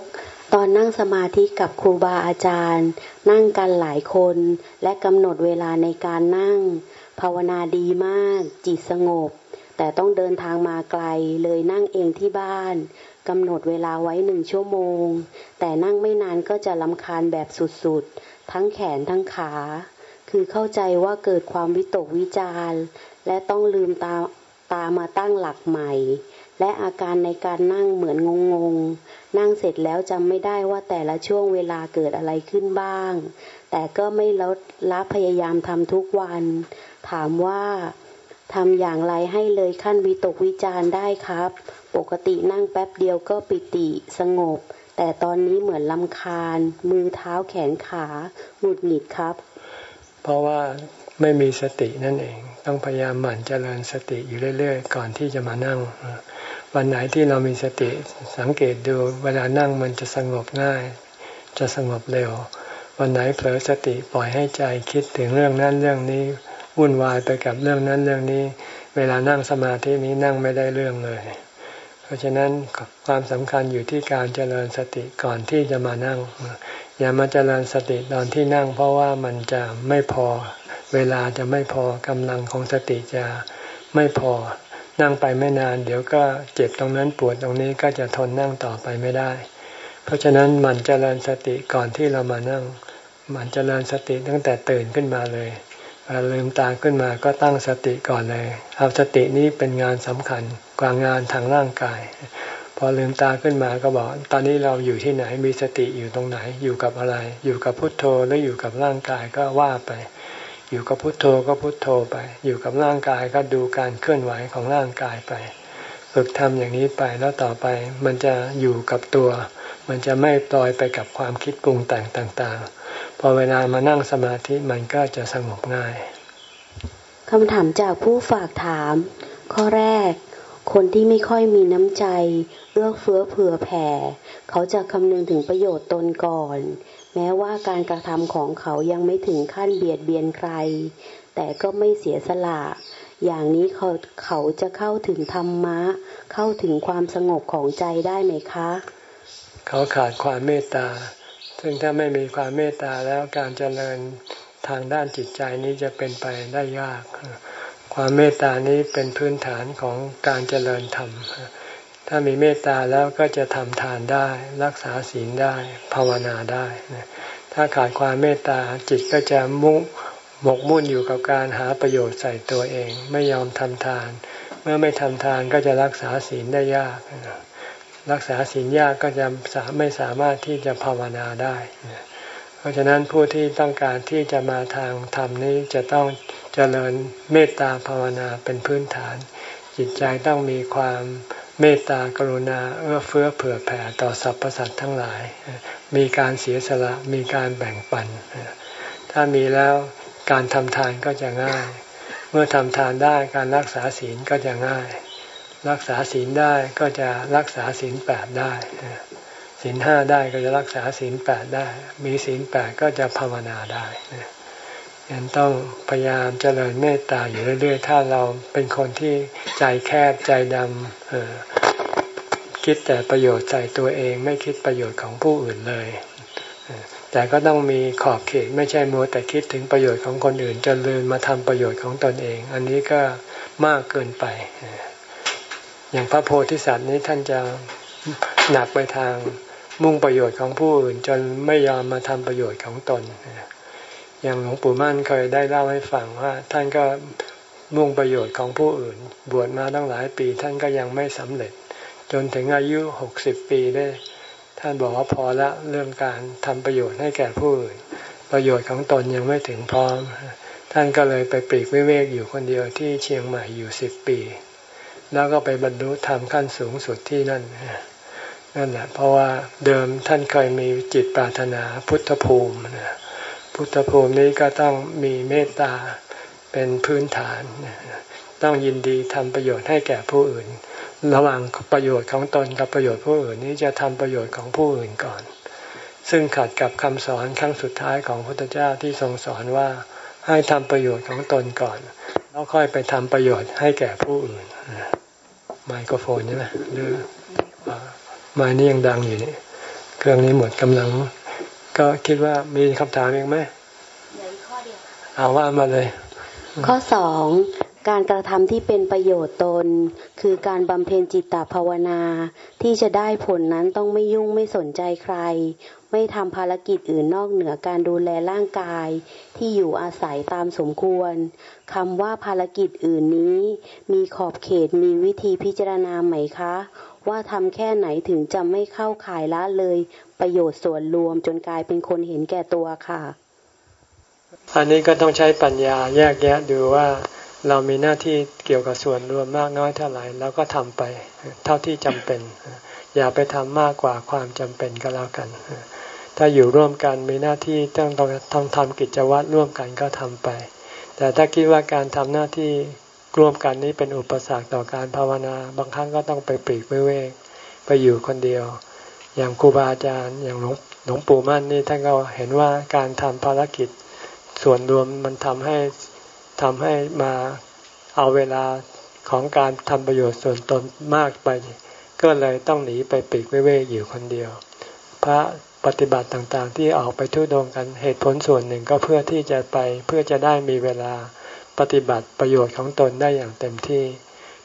ตอนนั่งสมาธิกับครูบาอาจารย์ นั่งกันหลายคน และกำหนดเวลาในการนั่ง ภาวนาดีมาก จิตสงบ แต่ต้องเดินทางมาไกลเลยนั่งเองที่บ้านกำหนดเวลาไว้หนึ่งชั่วโมง แต่นั่งไม่นานก็จะลำคาญแบบสุดๆ ทั้งแขนทั้งขา คือเข้าใจว่าเกิดความวิตกวิจารและต้องลืมตาตามาตั้งหลักใหม่ และอาการในการนั่งเหมือนงงงนั่งเสร็จแล้วจำไม่ได้ว่าแต่ละช่วงเวลาเกิดอะไรขึ้นบ้าง แต่ก็ไม่ลดละพยายามทำทุกวัน ถามว่าทำอย่างไรให้เลยขั้นวิตกวิจารได้ครับ ปกตินั่งแป๊บเดียวก็ปิติสงบ แต่ตอนนี้เหมือนลำคาญ มือเท้าแขนขาหงุดหงิดครับ
เพราะว่าไม่มีสตินั่นเอง ต้องพยายามหมั่นเจริญสติอยู่เรื่อย ๆ ก่อนที่จะมานั่ง วันไหนที่เรามีสติสังเกตดูเวลานั่งมันจะสงบง่าย จะสงบเร็ว วันไหนเผลอสติปล่อยให้ใจคิดถึงเรื่องนั้นเรื่องนี้วุ่นวายไปกับเรื่องนั้นเรื่องนี้ เวลานั่งสมาธินี้นั่งไม่ได้เรื่องเลย เพราะฉะนั้นความสำคัญอยู่ที่การเจริญสติก่อนที่จะมานั่ง อย่ามาเจริญสติตอนที่นั่ง เพราะว่ามันจะไม่พอ เวลาจะไม่พอกำลังของสติจะไม่พอ นั่งไปไม่นาน เดี๋ยวก็เจ็บตรงนั้นปวดตรงนี้ก็จะทนนั่งต่อไปไม่ได้ เพราะฉะนั้นมันเจริญสติก่อนที่เรามานั่ง มันเจริญสติตั้งแต่ตื่นขึ้นมาเลยลืมตาขึ้นมาก็ตั้งสติก่อนเลย เอาสตินี้เป็นงานสำคัญกว่างานทางร่างกาย พอลืมตาขึ้นมาก็บอก ตอนนี้เราอยู่ที่ไหนมีสติอยู่ตรงไหน อยู่กับอะไร อยู่กับพุทโธหรืออยู่กับร่างกายก็ว่าไป อยู่กับพุทโธก็พุทโธไป อยู่กับร่างกายก็ดูการเคลื่อนไหวของร่างกายไป ฝึกทำอย่างนี้ไปแล้วต่อไปมันจะอยู่กับตัว มันจะไม่ปล่อยไปกับความคิดปรุงแต่งต่างๆ พอเวลามานั่งสมาธิมันก็จะสงบง่าย
คำถามจากผู้ฝากถาม ข้อแรก คนที่ไม่ค่อยมีน้ำใจเลือกเฟื้อเผื่อแผ่ เขาจะคำนึงถึงประโยชน์ตนก่อน แม้ว่าการกระทำของเขายังไม่ถึงขั้นเบียดเบียนใคร แต่ก็ไม่เสียสละ อย่างนี้เขาเขาจะเข้าถึงธรรมะ เข้าถึงความสงบของใจได้ไหมคะ
เขาขาดความเมตตา ซึ่งถ้าไม่มีความเมตตาแล้วการเจริญทางด้านจิตใจนี้จะเป็นไปได้ยาก ความเมตตานี้เป็นพื้นฐานของการเจริญธรรม ถ้ามีเมตตาแล้วก็จะทำทานได้ รักษาศีลได้ ภาวนาได้ ถ้าขาดความเมตตาจิตก็จะมุ่งหมกมุ่นอยู่กับการหาประโยชน์ใส่ตัวเอง ไม่ยอมทำทาน เมื่อไม่ทำทานก็จะรักษาศีลได้ยาก รักษาศีลยากก็จะไม่สามารถที่จะภาวนาได้ เพราะฉะนั้นผู้ที่ต้องการที่จะมาทางธรรมนี้จะต้องเจริญเมตตาภาวนาเป็นพื้นฐาน จิตใจต้องมีความ เมตตากรุณาเอื้อเฟื้อเผื่อแผ่ต่อสรรพสัตว์ทั้งหลาย มีการเสียสละมีการแบ่งปัน ถ้ามีแล้วการทำทานก็จะง่าย เมื่อทำทานได้การรักษาศีลก็จะง่าย รักษาศีลได้ก็จะรักษาศีลแปดได้ศีลห้าได้ก็จะรักษาศีลแปดได้ มีศีลแปดก็จะภาวนาได้ ยังต้องพยายามเจริญเมตตาอยู่เรื่อย ๆ ถ้าเราเป็นคนที่ใจแคบใจดำคิดแต่ประโยชน์ใจตัวเองไม่คิดประโยชน์ของผู้อื่นเลย แต่ก็ต้องมีขอบเขตไม่ใช่มัวแต่คิดถึงประโยชน์ของคนอื่นจนลืมมาทำประโยชน์ของตนเอง อันนี้ก็มากเกินไป อย่างพระโพธิสัตว์นี้ท่านจะหนักไปทางมุ่งประโยชน์ของผู้อื่นจนไม่ยอมมาทำประโยชน์ของตน อย่างหลวงปู่มั่นเคยได้เล่าให้ฟังว่า ท่านก็มุ่งประโยชน์ของผู้อื่น บวชมาตั้งหลายปี ท่านก็ยังไม่สำเร็จ จนถึงอายุหกสิบปีได้ ท่านบอกว่าพอละเรื่องการทำประโยชน์ให้แก่ผู้อื่น ประโยชน์ของตนยังไม่ถึงพร้อม ท่านก็เลยไปปลีกวิเวกอยู่คนเดียวที่เชียงใหม่อยู่สิบปี แล้วก็ไปบรรลุธรรมขั้นสูงสุดที่นั่นนั่นแหละเพราะว่าเดิมท่านเคยมีจิตปรารถนาพุทธภูมิ พุทธภูมินี้ก็ต้องมีเมตตาเป็นพื้นฐาน ต้องยินดีทำประโยชน์ให้แก่ผู้อื่น ระหว่างประโยชน์ของตนกับประโยชน์ผู้อื่นนี้จะทำประโยชน์ของผู้อื่นก่อน ซึ่งขัดกับคำสอนครั้งสุดท้ายของพระพุทธเจ้าที่ทรงสอนว่าให้ทำประโยชน์ของตนก่อน แล้วค่อยไปทำประโยชน์ให้แก่ผู้อื่นไมโครโฟนใช่ไหมหรือไม้นี่ยังดังอยู่นี่เครื่องนี้หมดกำลัง ก็คิดว่ามีคำถามอีกไหมเอาว่ามาเลย
ข้อสองการกระทำที่เป็นประโยชน์ตน คือการบำเพ็ญจิตตภาวนา ที่จะได้ผลนั้นต้องไม่ยุ่งไม่สนใจใคร ไม่ทำภารกิจอื่นนอกเหนือการดูแลร่างกาย ที่อยู่อาศัยตามสมควรคำว่าภารกิจอื่นนี้ มีขอบเขตมีวิธีพิจารณาไหมคะ ว่าทำแค่ไหนถึงจะไม่เข้าข่ายละเลย ประโยชน์ส่วนรวมจนกลายเป็นคนเห็นแก่ตัวค่ะ
อันนี้ก็ต้องใช้ปัญญาแยกแยะดูว่าเรามีหน้าที่เกี่ยวกับส่วนรวมมากน้อยเท่าไหร่เราก็ทำไป เท่าที่จำเป็น อย่าไปทำมากกว่าความจำเป็นก็แล้วกัน ถ้าอยู่ร่วมกันมีหน้าที่ต้องต้องต้องทำกิจวัตรร่วมกันก็ทำไป แต่ถ้าคิดว่าการทำหน้าที่ร่วมกันนี้เป็นอุปสรรคต่อการภาวนา บางครั้งก็ต้องไปปลีกไปเวกไปอยู่คนเดียว อย่างครูบาอาจารย์อย่างหลวงหลวงปู่มั่นนี่ท่านก็เห็นว่าการทำภารกิจส่วนรวมมันทำให้ทำให้มาเอาเวลาของการทำประโยชน์ส่วนตนมากไป ก็เลยต้องหนีไปปีกเว่ยอยู่คนเดียว พระปฏิบัติต่างๆ ที่ออกไปทุดงกันเหตุผลส่วนหนึ่งก็เพื่อที่จะไปเพื่อจะได้มีเวลาปฏิบัติประโยชน์ของตนได้อย่างเต็มที่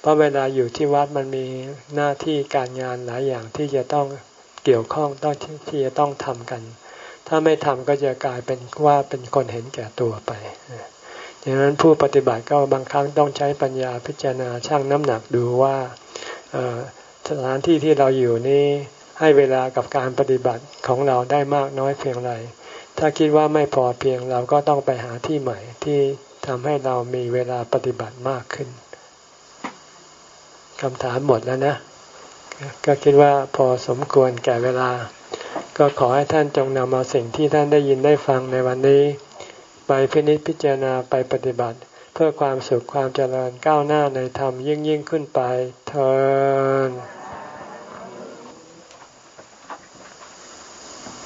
เพราะเวลาอยู่ที่วัดมันมีหน้าที่การงานหลายอย่างที่จะต้อง เกี่ยวข้องต้องที่จะต้องทำกัน ถ้าไม่ทำก็จะกลายเป็นว่าเป็นคนเห็นแก่ตัวไปดังนั้นผู้ปฏิบัติก็บางครั้งต้องใช้ปัญญาพิจารณาชั่งน้ำหนักดูว่าสถานที่ที่เราอยู่นี้ให้เวลากับการปฏิบัติของเราได้มากน้อยเพียงไร ถ้าคิดว่าไม่พอเพียงเราก็ต้องไปหาที่ใหม่ที่ทำให้เรามีเวลาปฏิบัติมากขึ้นคำถามหมดแล้วนะ ก็คิดว่าพอสมควรแก่เวลา ก็ขอให้ท่านจงนำเอาสิ่งที่ท่านได้ยินได้ฟังในวันนี้ ไปพินิจพิจารณาไปปฏิบัติ เพื่อความสุขความเจริญก้าวหน้าในธรรมยิ่งยิ่งขึ้นไปเทอ